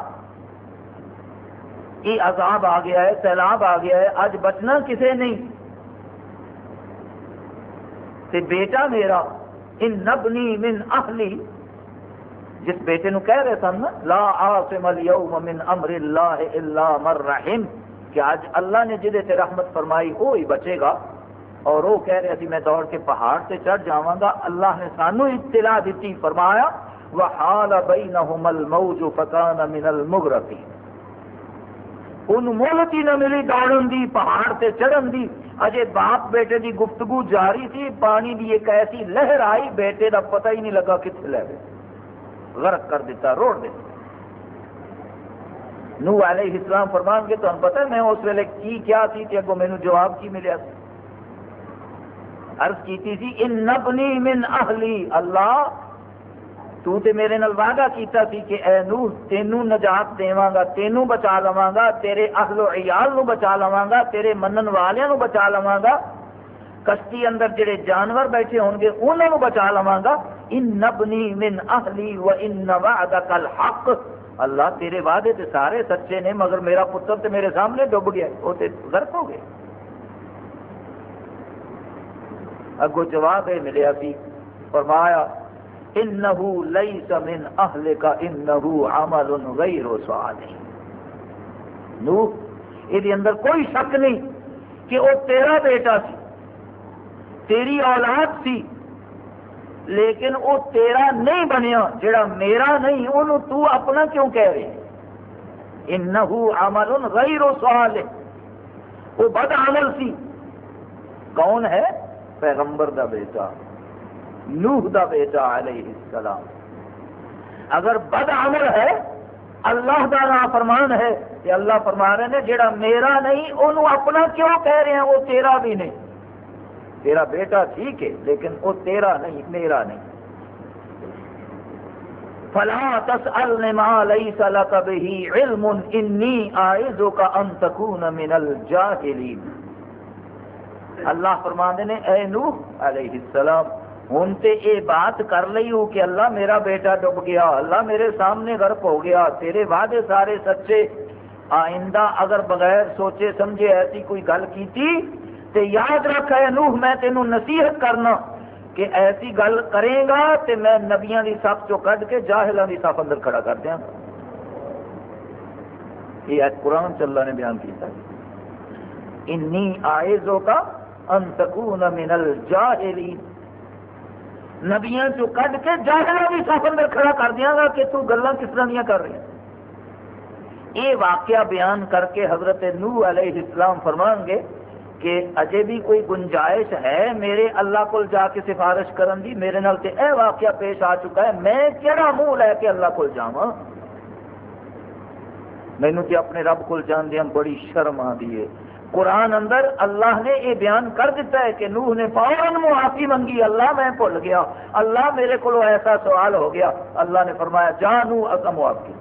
یہ عذاب آ گیا ہے، سیلاب آ گیا ہے اج بچنا کسے نہیں۔ تے بیٹا میرا، ان نبنی من اہلی۔ جس بیٹے نو کہہ رہے سن لا عاصم اليوم من امر اللہ الا من رحم۔ کہ آج اللہ نے جدے تے رحمت فرمائی وہ ہی بچے گا۔ اور وہ کہہ رہے تھی میں دوڑ کے پہاڑ سے چڑھ جاواں گا۔ اللہ نے سانو اطلاع دیتی، فرمایا، وحال بینہم الموج فکان من المغرقین ان مہلت ہی نہ ملی، دوڑن دی، پہاڑ سے چڑھن دی۔ اجے باپ بیٹے دی گفتگو جاری تھی، پانی دی ایک ایسی لہر آئی، بیٹے دا پتہ ہی نہیں لگا کتنے لے گئے۔ غرق کر دیتا، روڑ دیتا۔ نو علیہ السلام فرمان کے تو پتہ میں اس ویلے کی، کیا تھی کہ اگو مینو جواب کی ملیا سی عرض کیتی تھی، ان نبنی من اہلی، اللہ تو تے میرے نال وعدہ کیتا سی کہ اے نوح تینوں نجات دیواں گا تینوں بچا لواں گا، تیرے اہل و عیال نو بچا لواں گا، تیرے منن والیاں نو بچا لواں گا، کشتی اندر جڑے جانور بیٹھے ہون گے، انہاں نو بچا لواں گا۔ ان نبنی من اہلی و ان وعدک الحق۔ اللہ تیرے وعدے تے سارے سچے نے، مگر میرا پتر تے میرے سامنے ڈوب گیا وہ تے غرق ہو گئے۔ اگو جواب ہے ملیا سی، فرمایا انہو لیس من اہل کا انہو عمل غیر صالح. نوح یہ اندر کوئی شک نہیں کہ وہ تیرا بیٹا سی تیری اولاد سی لیکن وہ تیرا نہیں بنیا، جڑا میرا نہیں، انہوں تو اپنا کیوں کہہ رہے انہو عمل غیر صالح. وہ بد عمل سی کون ہے؟ پیغمبر دا بیٹا۔ نوح دا بیٹا علیہ السلام۔ اگر بد عمل ہے، اللہ دا نا فرمان ہے، کہ اللہ فرما رہے ہیں جڑا میرا نہیں انہوں اپنا کیوں کہہ رہے ہیں؟ وہ تیرا بھی نہیں۔ تیرا بیٹا ٹھیک ہے، لیکن وہ تیرا نہیں، میرا نہیں۔ فلا تسأل ما ليس لك به علم، انی اعذك ان تكون من الجاهلين اللہ فرماندے نے اے نوح علیہ السلام ہوں تو یہ بات کر لی ہو کہ اللہ میرا بیٹا ڈب گیا، اللہ میرے سامنے غرق ہو گیا، تیرے وعدے سارے سچے۔ آئندہ اگر بغیر سوچے سمجھے ایسی کوئی گل کی تے یاد رکھ ہے نوح، میں تینوں نصیحت کرنا کہ ایسی گل کرے گا تے میں نبیاں دی صف چو کڈ کے جاہلوں دی صف اندر کھڑا کر دیا یہ آج قرآن چل اللہ نے بیان کیتا انی آئزوں کا ان تکون من الجاہلین۔ نبیاں چو کڈ کے جاہلا بھی صف اندر کھڑا کر دیا گا کہ تو گلا کس طرح دیا کر رہی یہ واقعہ بیان کر کے حضرت نو علیہ السلام فرمان گے کہ اجے بھی کوئی گنجائش ہے میرے اللہ کو جا کے سفارش کرن دی؟ میرے نال تے اے واقعہ پیش آ چکا ہے، میں کہڑا منہ لے کے اللہ کو جاواں؟ مینو تے اپنے رب کو جان دیا بڑی شرم آ ہے۔ قرآن اندر اللہ نے یہ بیان کر دیتا ہے کہ نوح نے فوراً معافی منگی، اللہ میں بھول گیا، اللہ میرے کو ایسا سوال ہو گیا، اللہ نے فرمایا، جا نو اصا معافی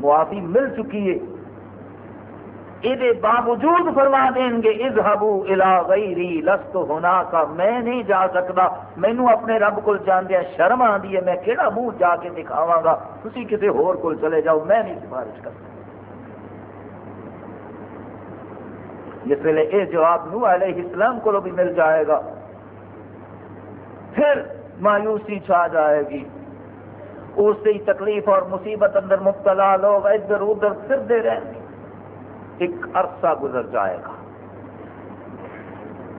معافی مل چکی ہے۔ یہ باوجود فرما دیں گے اظہبو الا غیری لست ہونا کا میں نہیں جا سکتا۔ مینو اپنے رب کو جان دیا، شرم آدھی ہے، میں کہڑا منہ جا کے دکھاواں گا؟ تھی کسی ہور کو چلے جاؤ، میں نہیں سفارش کرتا۔ جس ویلے یہ جواب نو علیہ السلام کو بھی مل جائے گا۔ پھر مایوسی چھا جائے گی۔ اس سے تکلیف اور مصیبت اندر مبتلا لوگ ادھر ادھر پھرتے رہیں گے۔ ایک عرصہ گزر جائے گا۔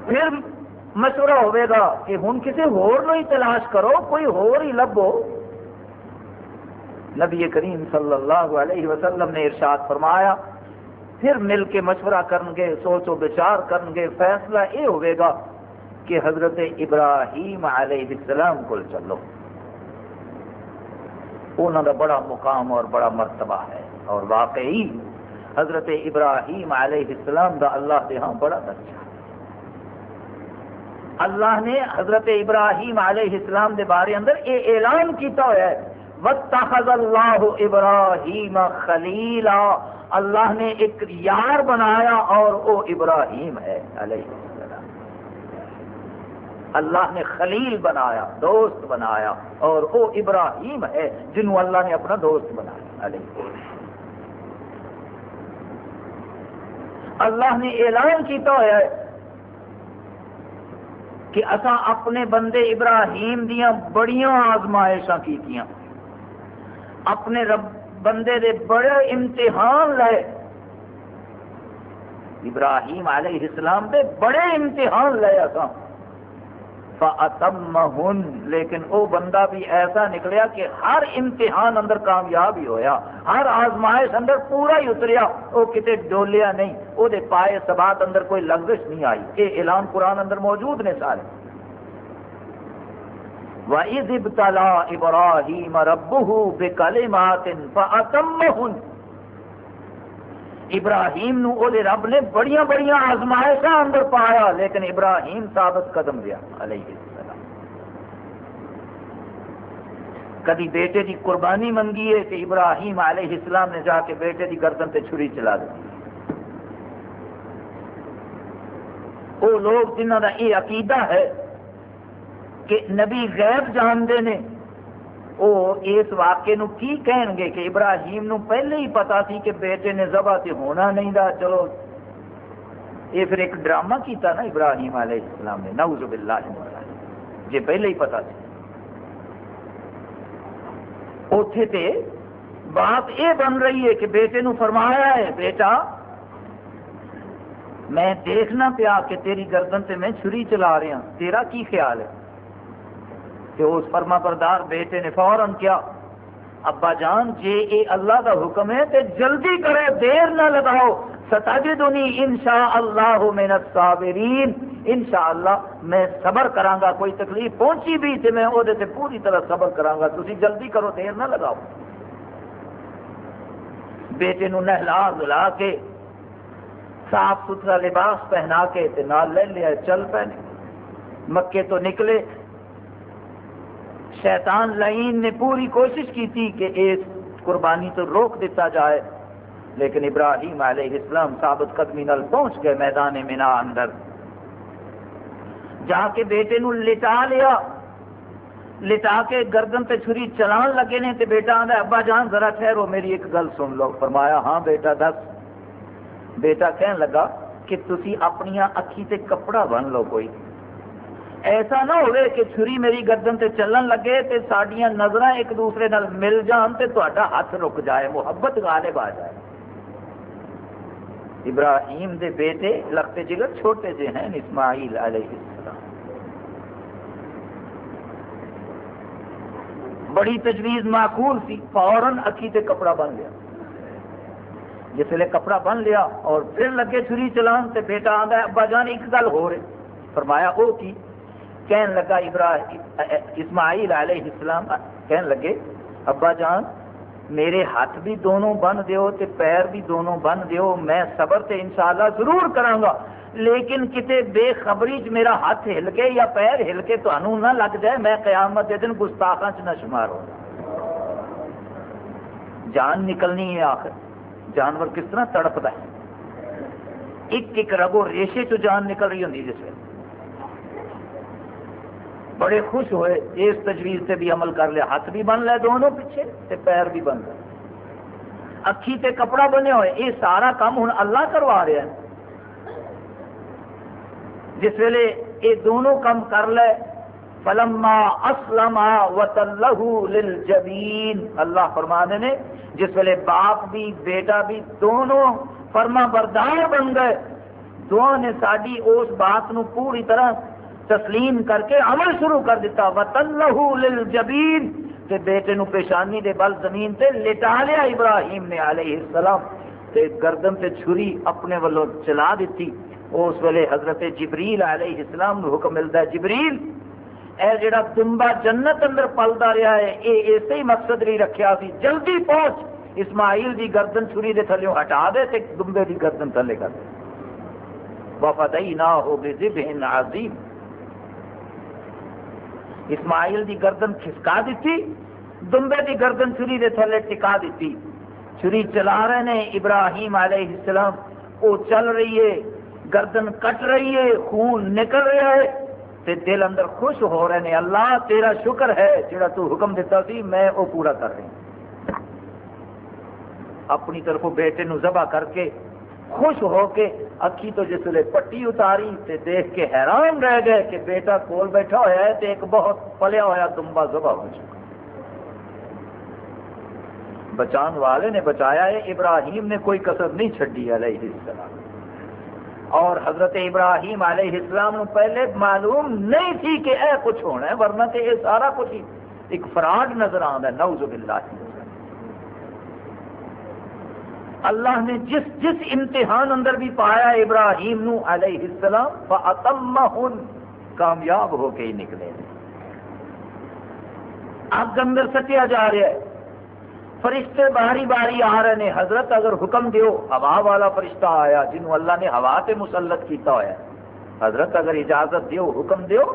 پھر مشورہ ہوئے گا کہ ہوں کسی ہور ہی تلاش کرو، کوئی ہور ہی لبو۔ نبی کریم صلی اللہ علیہ وسلم نے ارشاد فرمایا پھر مل کے مشورہ کرن گے سوچ و بچار کرن گے، فیصلہ یہ ہوئے گا کہ حضرت ابراہیم علیہ السلام کو چلو۔ انہوں کا بڑا مقام اور بڑا مرتبہ ہے۔ اور واقعی حضرت ابراہیم علیہ السلام دا اللہ دے ہاں بڑا درجہ اللہ نے حضرت ابراہیم علیہ السلام دے بارے اندر یہ اعلان کیتا ہوا ہے۔ وَاتَّخَذَ اللَّهُ إِبْرَاهِيمَ خَلِيلًا اللہ نے ایک یار بنایا اور وہ ابراہیم ہے، علیہ السلام۔ اللہ نے خلیل بنایا، دوست بنایا اور وہ ابراہیم ہے جنہوں اللہ نے اپنا دوست بنایا، علیہ السلام۔ اللہ نے اعلان کیتا ہوا ہے کہ اسا اپنے بندے ابراہیم دیا بڑیاں آزمائشاں کیتیاں۔ اپنے رب بندے دے بڑے امتحان لے ابراہیم علیہ السلام دے بڑے امتحان لے اسا فَأَتَمَّهُنْ۔ لیکن او بندہ بھی ایسا نکلیا کہ ہر امتحان اندر کامیاب ہی ہویا۔ ہر آزمائش اندر پورا ہی اتریا۔ او کتے ڈولیا نہیں۔ او دے پائے سبات اندر کوئی لغزش نہیں آئی۔ یہ اعلان قرآن اندر موجود نے سارے۔ وَإِذِ ابْتَلَى إِبْرَاهِيمَ رَبُّهُ بِكَلِمَاتٍ فَأَتَمَّهُنْ۔ ابراہیم نو او دے رب نے بڑیاں بڑیاں آزمائشاں اندر پایا، لیکن ابراہیم ثابت قدم دیا علیہ السلام۔ کدی بیٹے دی قربانی منگی ہے کہ ابراہیم علیہ السلام نے جا کے بیٹے دی گردن تے چھری چلا دی۔ وہ لوگ جنہ کا یہ عقیدہ ہے کہ نبی غیب جانتے ہیں وہ اس واقعے نو کی کہن گے کہ ابراہیم نو پہلے ہی پتا سی کہ بیٹے نے زبا تے ہونا نہیں دا۔ چلو، یہ پھر ایک ڈرامہ کیتا نا ابراہیم علیہ السلام نے۔ نعوذ باللہ جی پہلے ہی پتا سی اوتھے تے بات یہ بن رہی ہے کہ بیٹے نو فرمایا ہے، بیٹا، میں دیکھنا پیا کہ تیری گردن تے میں چھری چلا رہا ہاں۔ تیرا کی خیال ہے؟ کہ اس فرما بردار بیٹے نے فوراً کیا، ابا جان جی اے اللہ کا حکم ہے تو جلدی کرے، دیر نہ لگاؤ۔ ستجدنی انشاء اللہ من الصابرین۔ انشاءاللہ میں صبر کرانگا کوئی تکلیف پہنچی بھی تے میں او تے پوری طرح صبر کرانگا تسی جلدی کرو، دیر نہ لگاؤ۔ بیٹے نو نہلا، دلا کے، صاف ستھرا لباس پہنا کے تے نال لے لیا، چل پہنے۔ مکے تو نکلے شیطان لعین نے پوری کوشش کی تھی کہ اس قربانی تو روک دیتا جائے، لیکن ابراہیم علیہ السلام ثابت قدمی نل پہنچ گئے میدان منا اندر۔ جا کے بیٹے نو لٹا لیا۔ لٹا کے گردن تے چھری چلان لگے نے تے بیٹا آدھا ابا جان ذرا ٹھہرو، میری ایک گل سن لو۔ فرمایا ہاں بیٹا، دس۔ بیٹا کہن لگا کہ تسی اپنی اکھی تے کپڑا بن لو کوئی۔ ایسا نہ ہوئے کہ چھری میری گردن تے چلن لگے تے ساڈیاں نظر ایک دوسرے نال مل جان تے تا ہاتھ رک جائے، محبت غالب آ جائے۔ ابراہیم دے بیٹے لگتے جگر چھوٹے سے ہیں، اسماعیل علیہ السلام۔ بڑی تجویز معقول سی، فوراً اکھی تے کپڑا بن گیا۔ جس ویلے کپڑا بن لیا اور پھر لگے چھری چلان تے بیٹا آدھا ابا جان ایک گل ہو رہے فرمایا وہ کی؟ کہن لگا ابراہیم اسماعیل علیہ السلام، کہن لگے، ابا جان، میرے ہاتھ بھی دونوں بن دیو، تے پیر بھی دونوں بن دیو، میں صبر تے انشاءاللہ ضرور کراں لیکن کتے بے خبری چ میرا ہاتھ ہل کے یا پیر ہل کے تمہوں نہ لگ جائے، میں قیامت دے دن گستاخاں چ نہ شمار ہو جان نکلنی ہے آخر، جانور کس طرح تڑپتا ہے؟ ایک ایک رگو ریشے چ جان نکل رہی ہوں جس وقت بڑے خوش ہوئے اس تجویز سے بھی عمل کر لیا، ہاتھ بھی بن لے دونوں پیچھے تے پیر بھی بن لے اکھی تے کپڑا بنے ہوئے، یہ سارا کام ہوں اللہ کروا رہا ہے جس ویلے یہ دونوں کام کر لے، فلما اسلم للجبین۔ اللہ فرمانے نے، جس ویلے باپ بھی، بیٹا بھی دونوں فرما بردار بن گئے، دونوں نے ساری اس بات نو پوری طرح تسلیم کر کے عمل شروع کر دیتا. وطلہ للجبین. تے بیٹے نو پیشانی دے بل زمین تے لٹا لیا ابراہیم نے علیہ السلام. تے گردن تے چھری اپنے والوں چلا دیتی. اس ویلے حضرت جبریل علیہ السلام نو حکم ملتا ہے، جبریل، اے جڑا دمبا جنت اندر پلتا رہا ہے، اے ایسے ہی مقصد نہیں رکھیا سی، جلدی پہنچ. اسماعیل دی گردن چھری دے تھلے ہٹا دے تے دمبے دی گردن تھلے کر دے. وفدئی نہ ہو بے عظیم. اسماعیل دی گردن کھسکا دیتی، دمبے دی گردن چھری دے تھلے ٹکا دیتی۔ چھری چلا رہے نے، ابراہیم علیہ السلام وہ چل رہی ہے، گردن کٹ رہی ہے، خون نکل رہا ہے۔ تے دل اندر خوش ہو رہے ہیں اللہ تیرا شکر ہے جڑا تو حکم دیتا سی، میں وہ پورا کر رہی ہوں۔ اپنی طرف بیٹے نو ذبح کر کے خوش ہو کے اکھی تو جس ویلے پٹی اتاری تے دیکھ کے حیران رہ گئے کہ بیٹا کول بیٹھا ہوا ہے تے ایک بہت پلیا ہوا دمبا ذبح ہو چکا۔ بچان والے نے بچایا ہے، ابراہیم نے کوئی کسر نہیں چڈی علیہ السلام۔ اور حضرت ابراہیم علیہ السلام نے پہلے معلوم نہیں تھی کہ اے کچھ ہونا ہے، ورنہ تو یہ سارا کچھ ہی۔ ایک فراڈ نظر آتا ہے نوز باللہ۔ اللہ نے جس جس امتحان اندر بھی پایا ابراہیم نو علیہ السلام، فَأَتَمَّهُن کامیاب ہو کے ہی نکلے اگ اندر سٹیا جا رہا ہے۔ فرشتے باری باری آ رہے ہیں۔ حضرت اگر حکم دیو، ہوا والا فرشتہ آیا جنہوں اللہ نے ہوا تے مسلط کیتا ہوا ہے۔ حضرت اگر اجازت دیو، حکم دیو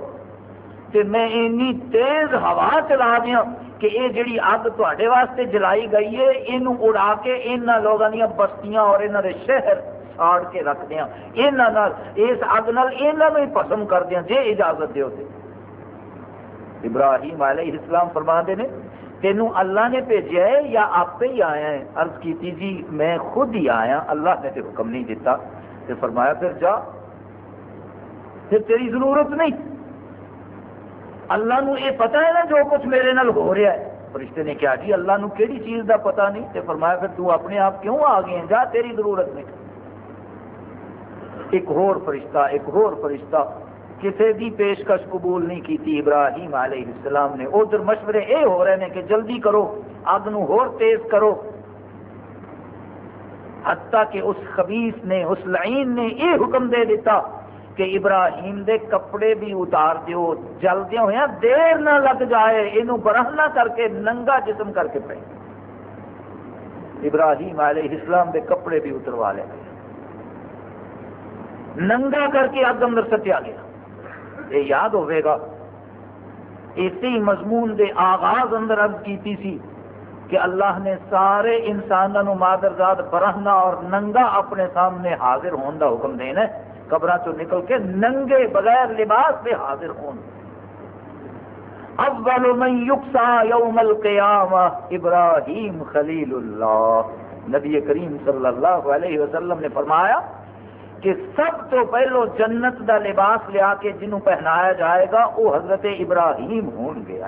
تو میں اینی تیز ہوا چلا دیا۔ کہ یہ جڑی اگ تے واسطے جلائی گئی ہے یہ اڑا کے یہاں لوگوں دیا بستیاں اور یہاں کے شہر ساڑ کے رکھ دیا یہاں اس اگ نال یہاں ہی پسم کر دیا جی اجازت دیو تے۔ ابراہیم علیہ السلام فرما دے نے، تینوں اللہ نے بھیجا ہے یا آپ ہی آیا ہے؟ عرض کی جی میں خود ہی آیا، اللہ نے تو حکم نہیں دیتا تو فرمایا، پھر جا۔ پھر تیری ضرورت نہیں۔ اللہ نو یہ پتا ہے نا جو کچھ میرے نال ہو رہا ہے۔ فرشتے نے کیا جی اللہ نو کیڑی چیز دا پتا نہیں؟ تو فرمایا پھر تو اپنے آپ کیوں آ گئے جا تیری ضرورت نہیں۔ ایک ہور فرشتہ، ایک ہور فرشتہ کسی بھی پیشکش قبول نہیں کی ابراہیم علیہ السلام نے۔ ادھر مشورے اے ہو رہے ہیں کہ جلدی کرو اگ نو ہور تیز کرو۔ حتیٰ کہ اس خبیص نے، اس لعین نے یہ حکم دے دیتا۔ کہ ابراہیم دے کپڑے بھی اتار دیو جلدی ہوا دیر نہ لگ جائے یہ برہنا کر کے ننگا جسم کر کے پہ ابراہیم علیہ السلام دے کپڑے بھی اتروا لے ننگا کر کے اگ اندر ستیا گیا۔ یہ یاد ہوئے گا، اسی مضمون دے آغاز اندر عرض کیتی سی کہ اللہ نے سارے انسانوں مادرزاد برہنا اور ننگا اپنے سامنے حاضر ہون دا حکم دینا ہے۔ قبر چو نکل کے ننگے بغیر لباس پہ حاضر ہون اول من یکسا یوم القیامہ ابراہیم خلیل اللہ۔ نبی کریم صلی اللہ علیہ وسلم نے فرمایا کہ سب تو پہلو جنت دا لباس لیا کے جنہوں پہنایا جائے گا، وہ حضرت ابراہیم ہون گے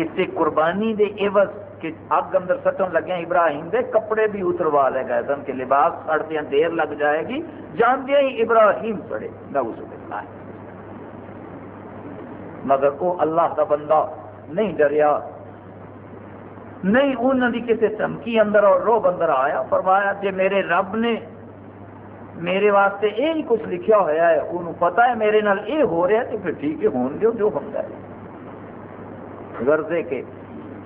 اس سے قربانی دے عوض کہ اگ اندر سٹن لگے ابراہیم دے کپڑے بھی اتروا لے گئے سن کہ لباس سڑتے ہیں دیر لگ جائے گی۔ جاندیا ہی ابراہیم سڑے نعوذ باللہ۔ مگر وہ اللہ کا بندہ نہیں ڈریا۔ نہیں انہوں نے کسی چمکی اندر اور روب اندر آیا۔ فرمایا جی میرے رب نے میرے واسطے یہ کچھ لکھیا ہوا ہے، انہوں پتا ہے میرے نال یہ ہو رہا ہے، تو پھر ٹھیک ہے، ہون گے جو ہوتا ہے۔ غرضے کے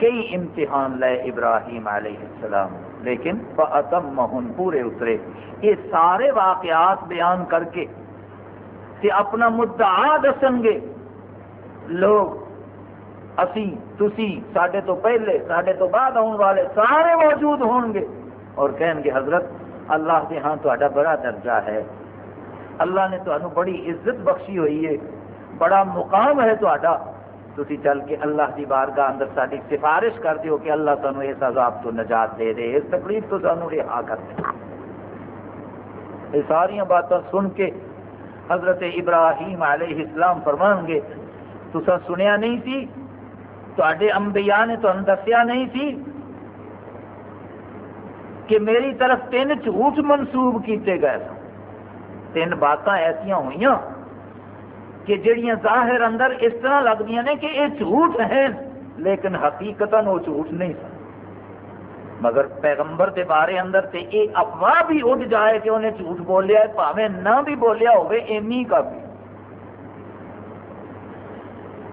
کئی امتحان لے ابراہیم علیہ السلام، لیکن فَأَتَمَّهُنْ مہن پورے اترے۔ یہ سارے واقعات بیان کر کے کہ اپنا مدعا دسن گے۔ لوگ، اسی، تسی سڈے تو پہلے سڈے تو بعد آنے والے سارے موجود ہون گے۔ اور کہیں گے، حضرت، اللہ کے ہاں تا بڑا درجہ ہے۔ اللہ نے تمہیں بڑی عزت بخشی ہوئی ہے۔ بڑا مقام ہے تا تھی چل کے اللہ کی بارگاہ اندر ساری سفارش کر دیو کہ اللہ تمہیں اس عذاب تو نجات دے دے، اس تکلیف تو سانو رہا کر دے۔ یہ ساری باتیں سن کے حضرت ابراہیم علیہ السلام فرمان گے تو سنیا نہیں سی تے انبیاء نے تو دسیا نہیں سی کہ میری طرف تین جھوٹ منسوب کیتے گئے سن۔ تین باتاں ایسا ہوئی کہ جڑیاں ظاہر اندر اس طرح لگتی ہیں کہ یہ جھوٹ ہیں، لیکن حقیقت وہ جھوٹ نہیں سن۔ مگر پیغمبر کے بارے اندر تے یہ افواہ بھی اٹھ جائے کہ انہیں جھوٹ بولیا ہے پاوے نہ بھی بولیا ہوئے ایمی کا بھی۔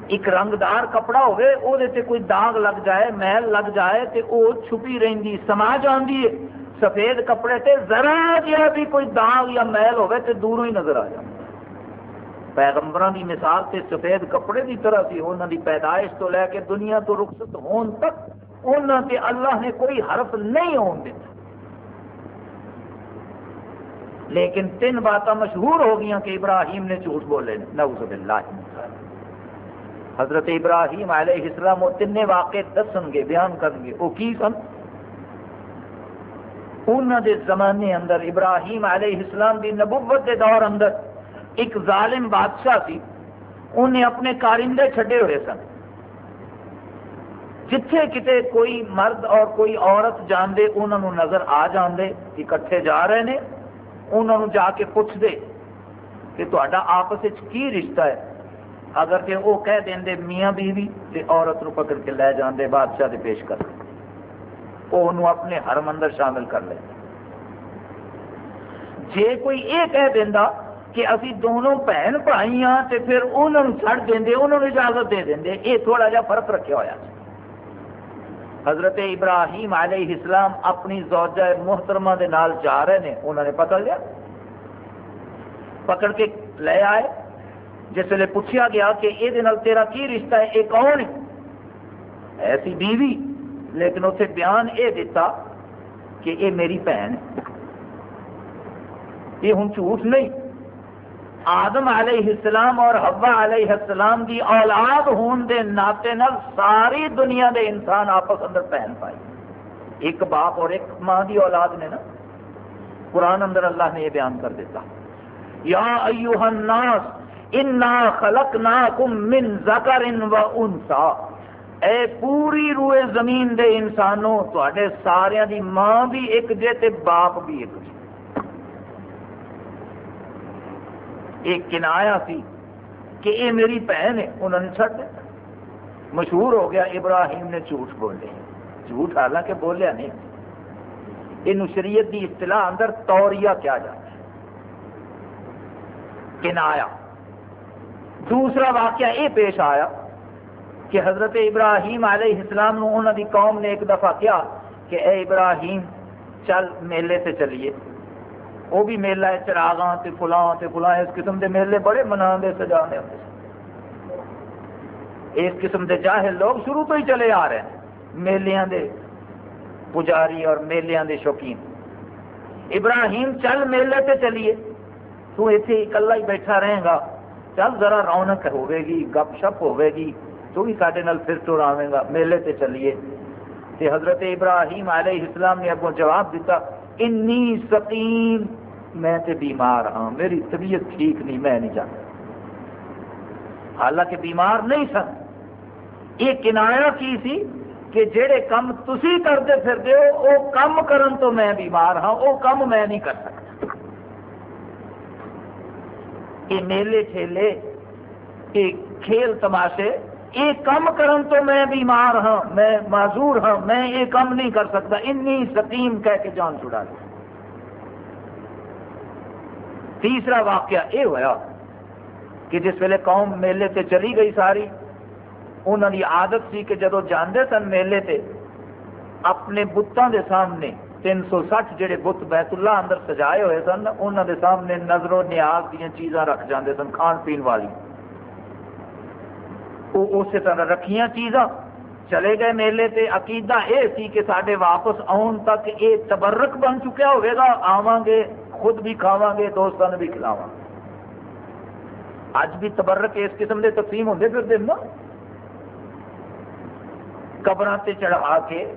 ایک رنگدار کپڑا ہوئے کوئی داغ لگ جائے محل لگ جائے تو وہ چھپی رہی سما جاتی ہے۔ سفید کپڑے تے ذرا جہا بھی کوئی داغ یا محل ہوئے تو دوروں ہی نظر آ جائے پیغمبر کی مثال تے سفید کپڑے کی طرح سی انہوں کی پیدائش تو لے کے دنیا تو رخصت ہون تک انہوں تے اللہ نے کوئی حرف نہیں ہون دیتا۔ لیکن تین باتیں مشہور ہو گئی کہ ابراہیم نے جھوٹ بولے، نعوذ باللہ حضرت ابراہیم علیہ السلام وہ تین واقع دسن گے، بیان کریں گے، وہ کی سن؟ انہوں دے زمانے اندر ابراہیم علیہ السلام دی نبوت دے دور اندر ایک ظالم بادشاہ سی انہیں اپنے کارندے چھڈے ہوئے سن۔ جتھے کتے کوئی مرد اور کوئی عورت جاندے انہوں نظر آ جاندے اکٹھے جا رہے ہیں انہوں جا کے پوچھ دے کہ تا آپس کی رشتہ ہے؟ اگر کہ وہ کہہ دیں میاں بیوی تو عورت نو پکڑ کے لے جاندے، بادشاہ دے پیش کر۔ وہ انہوں اپنے حرم اندر شامل کر لے۔ جے کوئی یہ کہہ دینا کہ اسی دونوں بہن بھائی ہاں تو پھر انہوں چھڑ دیں انہوں نے اجازت دے دیں یہ تھوڑا جا فرق رکھا ہوا حضرت ابراہیم علیہ السلام اپنی زوجہ محترمہ دے نال جا رہے ہیں انہوں نے پکڑ لیا۔ پکڑ کے لے آئے۔ جس ویلے پوچھا گیا کہ یہ تیرا کی رشتہ ہے؟ یہ کون ہے؟ ایسی بیوی۔ لیکن اسے بیان یہ دیتا کہ یہ میری بہن ہے۔ یہ ہوں جھوٹ نہیں۔ آدم علیہ السلام اور حوا علیہ السلام کی اولاد ہون دے ناطے نال ساری دنیا دے انسان آپس اندر پہن پائے ایک باپ اور ایک ماں دی اولاد نے نا، قرآن اندر اللہ نے یہ بیان کر دیتا۔ یا ایوہ الناس، انا خلقناکم من ذکر و انسا۔ اے پوری روئے زمین دے انسانوں تو سارے دی ماں بھی ایک جے تے باپ بھی ایک جے ایک کنایا سی کہ یہ میری بہن ہے، انہوں نے چھٹ مشہور ہو گیا ابراہیم نے جھوٹ بولے۔ جھوٹ حالانکہ بولیا نہیں۔ یہ شریعت کی اطلاع اندر توریا کیا جاتا ہے۔ کنایا۔ دوسرا واقعہ یہ پیش آیا کہ حضرت ابراہیم علیہ السلام نو انہوں دی قوم نے ایک دفعہ کیا کہ اے ابراہیم، چل میلے سے چلیے۔ وہ بھی میلہ ہے، چراغاں تے فلاں تے فلاں اس قسم دے میلے بڑے منا دے، سجا دے اس قسم دے جاہل لوگ شروع تو ہی چلے آ رہے ہیں۔ میلیاں دے پجاری اور میلیاں دے شوقین۔ ابراہیم، چل میلے تے چلیے۔ تو اتنے اکلا ہی بیٹھا رہے گا۔ چل ذرا رونق ہوے گی، گپ شپ ہوے گی۔ تو بھی سارے پھر ٹر آئے گا۔ میلے تے چلیے۔ تے حضرت ابراہیم علیہ السلام نے اگوں جواب دیتا انی سقیم میں تے بیمار ہاں میری طبیعت ٹھیک نہیں، میں نہیں جانتا۔ حالانکہ بیمار نہیں سن۔ یہ کنایا کی سی کہ جہے کم تھی کرتے پھرتے ہو وہ کم کرن تو میں بیمار ہاں وہ کم میں نہیں کر سکتا۔ یہ میلے ٹھیلے، یہ کھیل تماشے، یہ کم کرن تو میں بیمار ہاں میں معذور ہاں میں یہ کم نہیں کر سکتا۔ انی سکیم کہہ کے جان چھڑا لیا تیسرا واقعہ یہ ہوا کہ جس ویلے قوم میلے تے چلی گئی ساری انہوں کی عادت سی کہ جدو جانے سن میلے تے، اپنے بتوں دے سامنے تین سو سٹھ جڑے بت بیت اللہ اندر سجائے ہوئے سن انہوں دے سامنے نظر و نیاز دیا چیزاں رکھ جاندے سن، کھان پین والی۔ وہ اسی طرح رکھیاں چیزاں چلے گئے میلے تے، عقیدہ یہ سی کہ سارے واپس آن تک یہ تبرک بن چکیا ہوئے گا، آواں گے خود بھی کھاواں گے دوستوں نے بھی کھلاواں۔ اج بھی تبرک اس قسم کے تقسیم ہوتے پھر دن نا قبر سے چڑھا کے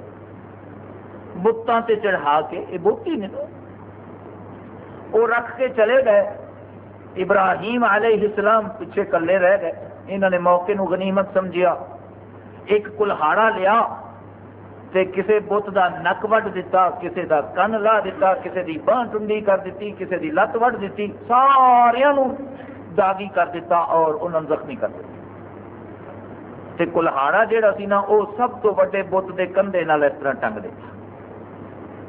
بتان سے چڑھا کے یہ بت ہی نہیں وہ رکھ کے چلے گئے۔ ابراہیم علیہ السلام پیچھے کلے رہ گئے۔ انہوں نے موقع نو غنیمت سمجھیا۔ ایک کلہاڑا لیا۔ تے کسے بت دا نک وڈ دیتا کسے دا کن لا دیتا کسے دی باں ٹنڈی کر دیتی کسے دی لت وڈ دیتی سارے داغی کر دیتا اور انہوں نے زخمی کر دیتا تے کلہاڑا جیڑا سی نا وہ سب تو بڑے بت دے کندھے نال اس طرح ٹنگ دیتا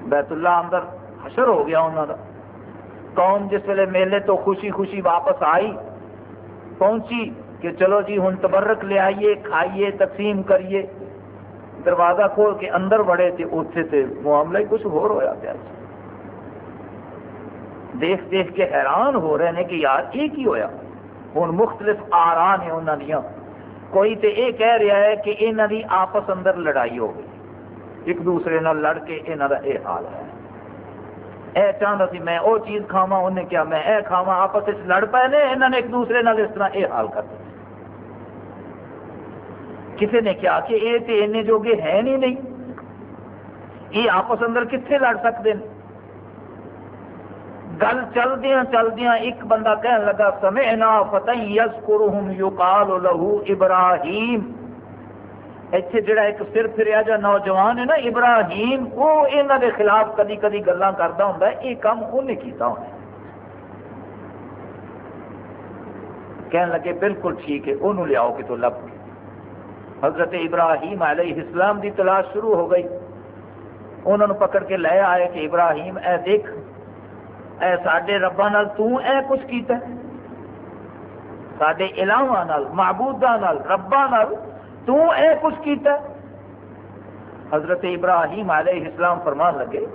بیت اللہ اندر حشر ہو گیا انہوں دا۔ قوم جس ویلے میلے تو خوشی خوشی واپس آئی، پہنچی کہ چلو جی ہوں تبرک لے آئیے، کھائیے، تقسیم کریے۔ دروازہ کھول کے اندر بڑے تھے اتنے سے معاملہ ہی کچھ ہو رہا پیا دیکھ دیکھ کے حیران ہو رہے ہیں کہ یار یہ کی ہویا؟ ہوں مختلف آرا نے انہوں نے کوئی تو یہ کہہ رہا ہے کہ یہاں کی آپس اندر لڑائی ہو گئی۔ ایک دوسرے نال لڑ کے یہاں کا یہ حال ہے۔ اے چاہتا سی میں وہ چیز کھاوا انہیں کیا میں اے کھاوا آپس لڑ پے نے یہاں نے ایک دوسرے نال اس طرح یہ حال کر دیا کسی نے کیا کہ یہ تو این جوگے ہے نہیں نہیں؟ یہ آپس اندر کتنے لڑ سکتے ہیں؟ گل چلدیا چلدیا ایک بندہ کہنے لگا، سمعنا فتح یس قرہم یقال لہو ابراہیم۔ اتنے جڑا ایک سر پھریا جا نوجوان ہے نا، ابراہیم، وہ یہاں دے خلاف کدی کدی گلا کرتا ہوں یہ کام انہیں کیتا ہوں کہنے لگے، بالکل ٹھیک ہے انہوں لیاؤ کہ تو لب کے۔ حضرت ابراہیم علیہ السلام دی تلاش شروع ہو گئی۔ انہوں نے پکڑ کے لے آئے کہ ابراہیم، اے دیکھ، اے سڈے ربا نال تو اے کچھ کیتا ہے۔ سڈے علاوہ نال معبودا نال ربا نال تو اے کچھ کیتا ہے۔ حضرت ابراہیم علیہ السلام فرمان لگے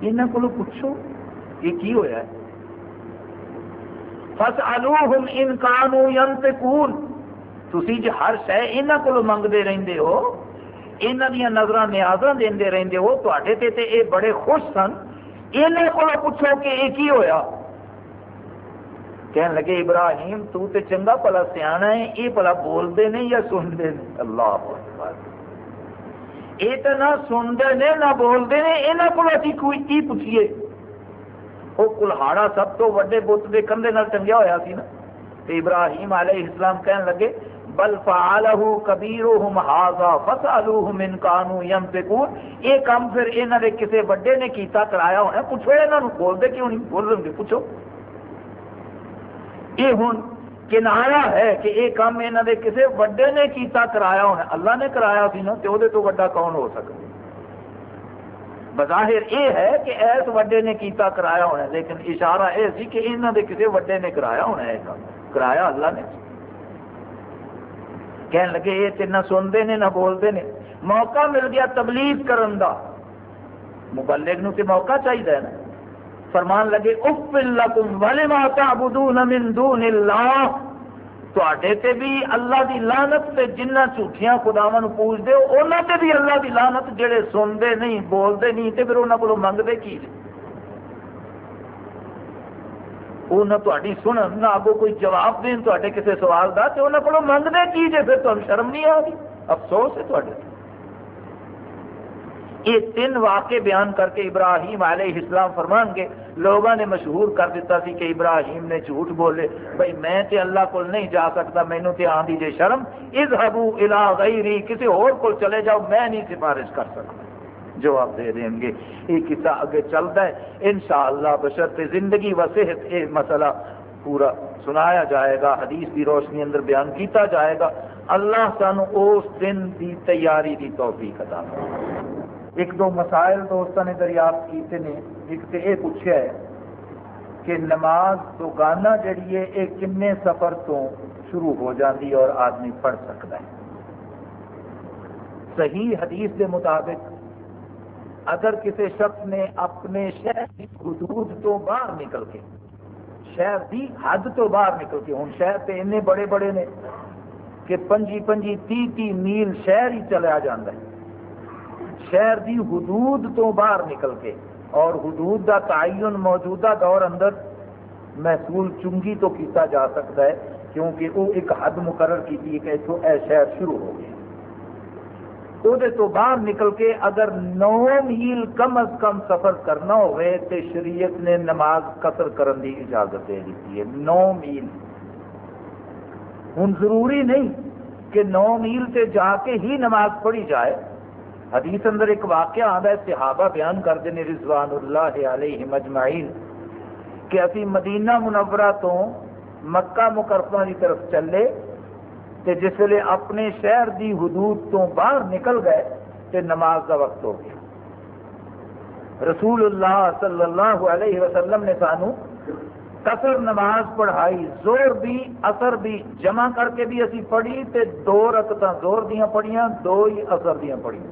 یہاں کو پوچھو، یہ کی ہوا ہے؟ فَسْأَلُوهُمْ إِن كَانُوا يَنْتِقُونَ تھی جی ہر شہ یہاں کو منگتے رہتے ہو یہاں دیا نظر نیازاں دے رہتے ہو تے تے اے بڑے خوش سن یہ کو پوچھو کہ یہ کی ہویا کہنے لگے ابراہیم تو تے چنگا پلا سیا ہے یہ پلا بولتے نہیں یا سنتے نہیں اللہ یہ تو نہ سنتے نے نہ بولتے ہیں یہاں کو کوئی کی پوچھیے وہ کلہاڑا سب تو وڈے بت کے کندھے ٹنگیا ہوا سی نا ابراہیم علیہ السلام کہنے لگے بل فعلہ کبیرہم ھذا فسالوہم ان کانوا ينفقون یہ کام پھر انہاں دے کسے بڑے نے کیتا، کرایا ہونا پوچھو انہاں نو بول دے کیوں نہیں؟ بول رہے پوچھو۔ یہ ہن کنایا ہے کہ یہ کام انہاں دے کسے بڑے نے کیتا، کرایا ہونا اللہ نے کرایا سی نا، تے او دے تو بڑا کون ہو سکتا؟ بظاہر یہ ہے کہ ایس وڈے نے کیتا، کرایا ہونا لیکن اشارہ یہ سی کہ انہاں دے کسے وڈے نے کرایا ہونا ہے کام کرایا اللہ نے۔ کہنے لگے، یہ تو نہ سنتے نے نہ بولتے نے موقع مل گیا تبلیغ کرن دا۔ مبلغ نو تے موقع چاہیے نا۔ فرمان لگے اف لکم ولما تعبدون من دون اللہ تے تے بھی اللہ دی لانت تے جنہ جھوٹیاں خداواں نو پوچھتے ہو انہاں تے بھی اللہ دی لانت جڑے سنتے نہیں، بولتے نہیں، تے پھر انہاں کو منگتے کی وہ نہ تاری سنن نہ آگو کوئی جواب دین تے کسی سوال کا تو انہوں کو منگتے کی جی پھر تمہیں شرم نہیں آ گئی افسوس ہے تے۔ یہ تین واقع بیان کر کے ابراہیم علیہ اسلام فرمان کے لوگوں نے مشہور کر دیتا سی کہ ابراہیم نے جھوٹ بولے۔ بھائی میں تے اللہ کو نہیں جا سکتا مینو تے آن دیجیے شرم۔ از ہبو الا غیری کسی اور کو چلے جاؤ، میں نہیں سفارش کر سکتا۔ جواب دے دیں گے۔ یہ قصہ آگے چلتا ہے۔ انشاءاللہ بشرط زندگی و صحت یہ مسئلہ پورا سنایا جائے گا۔ حدیث کی روشنی اندر بیان کیتا جائے گا۔ اللہ سان اس دن کی تیاری کی توفیق عطا ایک دو مسائل دوستوں نے دریافت کیتے نے۔ ایک تو یہ پوچھا ہے کہ نماز تو جڑی ہے، یہ کنے سفر تو شروع ہو جاتی اور آدمی پڑھ سکتا ہے۔ صحیح حدیث کے مطابق اگر کسی شخص نے اپنے شہر کی حدود تو باہر نکل کے، شہر کی حد تو باہر نکل کے، ہوں شہر تو این بڑے بڑے نے کہ پنجی پنجی تی تی میل شہر ہی چلا جاتا ہے۔ شہر کی حدود تو باہر نکل کے، اور حدود کا تعین موجودہ دور اندر محصول چنگی تو کیتا جا سکتا ہے، کیونکہ وہ ایک حد مقرر کی کہ اتوں اے شہر شروع ہو گیا۔ تو باہر نکل کے اگر نو میل کم از کم سفر کرنا ہوئے تو شریعت نے نماز قطر کرن دی اجازت دے دیتی ہے۔ نو میل ہوں ضروری نہیں کہ نو میل سے جا کے ہی نماز پڑھی جائے۔ حدیث اندر ایک واقعہ آتا ہے، صحابہ بیان کرتے ہیں رضوان اللہ علیہ مجمعین کہ ابھی مدینہ منورہ تو مکہ مکرمہ کی طرف چلے۔ کہ جس ویلے اپنے شہر دی حدود تو باہر نکل گئے تو نماز کا وقت ہو گیا۔ رسول اللہ صلی اللہ علیہ وسلم نے سانو کثر نماز پڑھائی، زور بھی اثر بھی جمع کر کے بھی اسی پڑھی تے دو رکعت زور دیاں پڑھیاں، دو ہی اثر دیاں پڑھیاں۔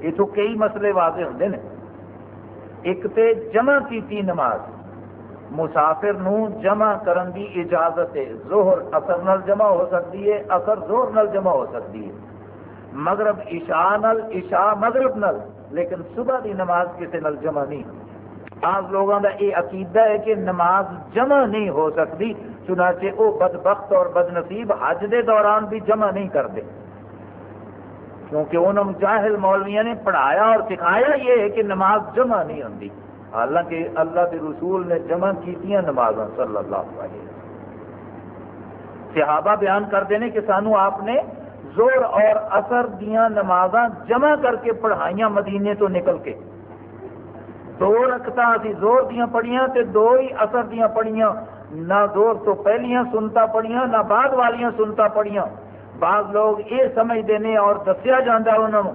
یہ تو کئی مسئلے واضح ہوتے ہیں ایک تے جمع کیتی نماز۔ مسافر نو جمع کرن دی اجازت ہے۔ زہر اثر نل جمع ہو سکتی ہے، اثر زہر نل جمع ہو سکتی ہے۔ مغرب عشاء نل، عشاء مغرب نل، لیکن صبح دی نماز کسی نل جمع نہیں۔ بعض لوگوں کا یہ عقیدہ ہے کہ نماز جمع نہیں ہو سکتی، چنانچہ وہ بدبخت اور بد نصیب حج دے دوران بھی جمع نہیں کرتے۔ کیونکہ انہوں جاہل مولویاں نے پڑھایا اور سکھایا یہ ہے کہ نماز جمع نہیں ہوتی حالانکہ اللہ کے رسول نے جمع کی نماز صلی اللہ علیہ صحابہ بیان کرتے ہیں کہ سانو آپ نے زور اور اثر دیا نماز جمع کر کے پڑھائیاں مدینے تو نکل کے۔ دو رکھتا اسی زور دیا پڑھیاں تے دو ہی اثر دیا پڑھیاں۔ نہ زور تو پہلیاں سنتا پڑھیاں، نہ بعد والیاں سنتا پڑھیاں۔ بعض لوگ یہ سمجھتے ہیں اور دسیا جاتا انہوں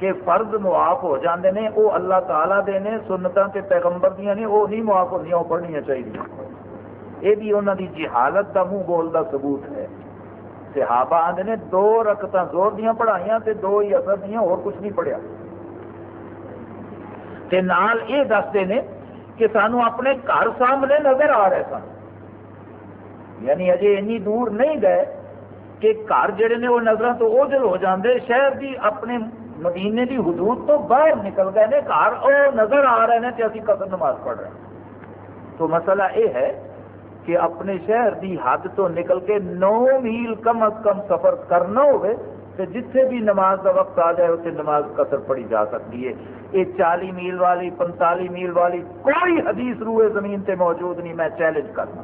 کہ فرض معاف ہو جاندے نے، وہ اللہ تعالیٰ دے نے، سنتاں تے پیغمبر دیا نے وہ نہیں معاف ہوندیاں وہ پڑھنیاں چاہیے یہ بھی انہوں دی جہالت دا منہ بول دا ثبوت ہے۔ صحابہ آدھے نے دو رکعتاں زور دیاں پڑھائیاں تے دو ہی اثر دیاں، اور کچھ نہیں پڑھیا۔ تے نال یہ دستے نے کہ سانو اپنے گھر سامنے نظر آ رہے سن۔ یعنی اجے اینی دور نہیں گئے کہ گھر جڑے نے وہ نظر تو اوجل ہو جاندے، شہر دی اپنے مدینے دی حدود تو باہر نکل گئے نے، گھر وہ نظر آ رہے ہیں کہ اسی قدر نماز پڑھ رہے ہیں۔ تو مسئلہ یہ ہے کہ اپنے شہر دی حد تو نکل کے نو میل کم از کم سفر کرنا ہوئے تو جتھے بھی نماز کا وقت آ جائے اسے نماز قطر پڑھی جا سکتی ہے۔ یہ چالی میل والی پنتالی میل والی کوئی حدیث روئے زمین تے موجود نہیں، میں چیلنج کرنا۔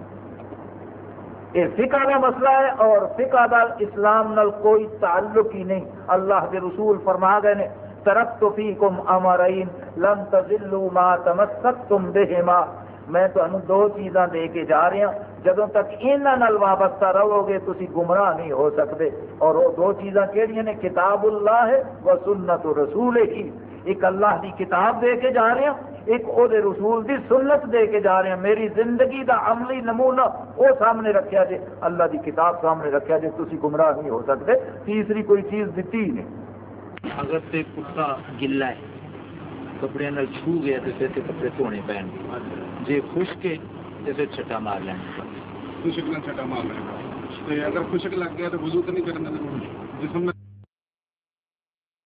یہ فقہ کا مسئلہ ہے اور فقہ کا اسلام نال کوئی تعلق ہی نہیں۔ اللہ کے رسول فرما گئے نے ترک تو فی کم امرین، لم تزلو ما تمسک تم بہما۔ میں تمہیں دو چیزاں دے کے جا رہا جدوں تک یہاں وابستہ رہو گے تھی گمراہ نہیں ہو سکتے۔ اور وہ دو چیزاں کہڑی نے، کتاب اللہ ہے وہ سنت رسول ہی۔ ایک اللہ کی کتاب دے کے جا رہے ہیں ایک او دے رسول دی سنت دے کے جا رہے ہیں میری زندگی دا عملی نمونہ وہ سامنے رکھیا جے، اللہ دی کتاب سامنے رکھیا جے تھی گمراہ نہیں ہو سکتے۔ تیسری کوئی چیز دیتی ہی نہیں۔ اگر تے کتا گلا ہے، کپڑے نال چھو گیا تو پھر کپڑے دھونے پین جی خشک ہے تو پھر چھٹا مار لیں خشک نہ چھٹا مار لیں اگر خشک لگ گیا تو وضو تو نہیں کرنا جسم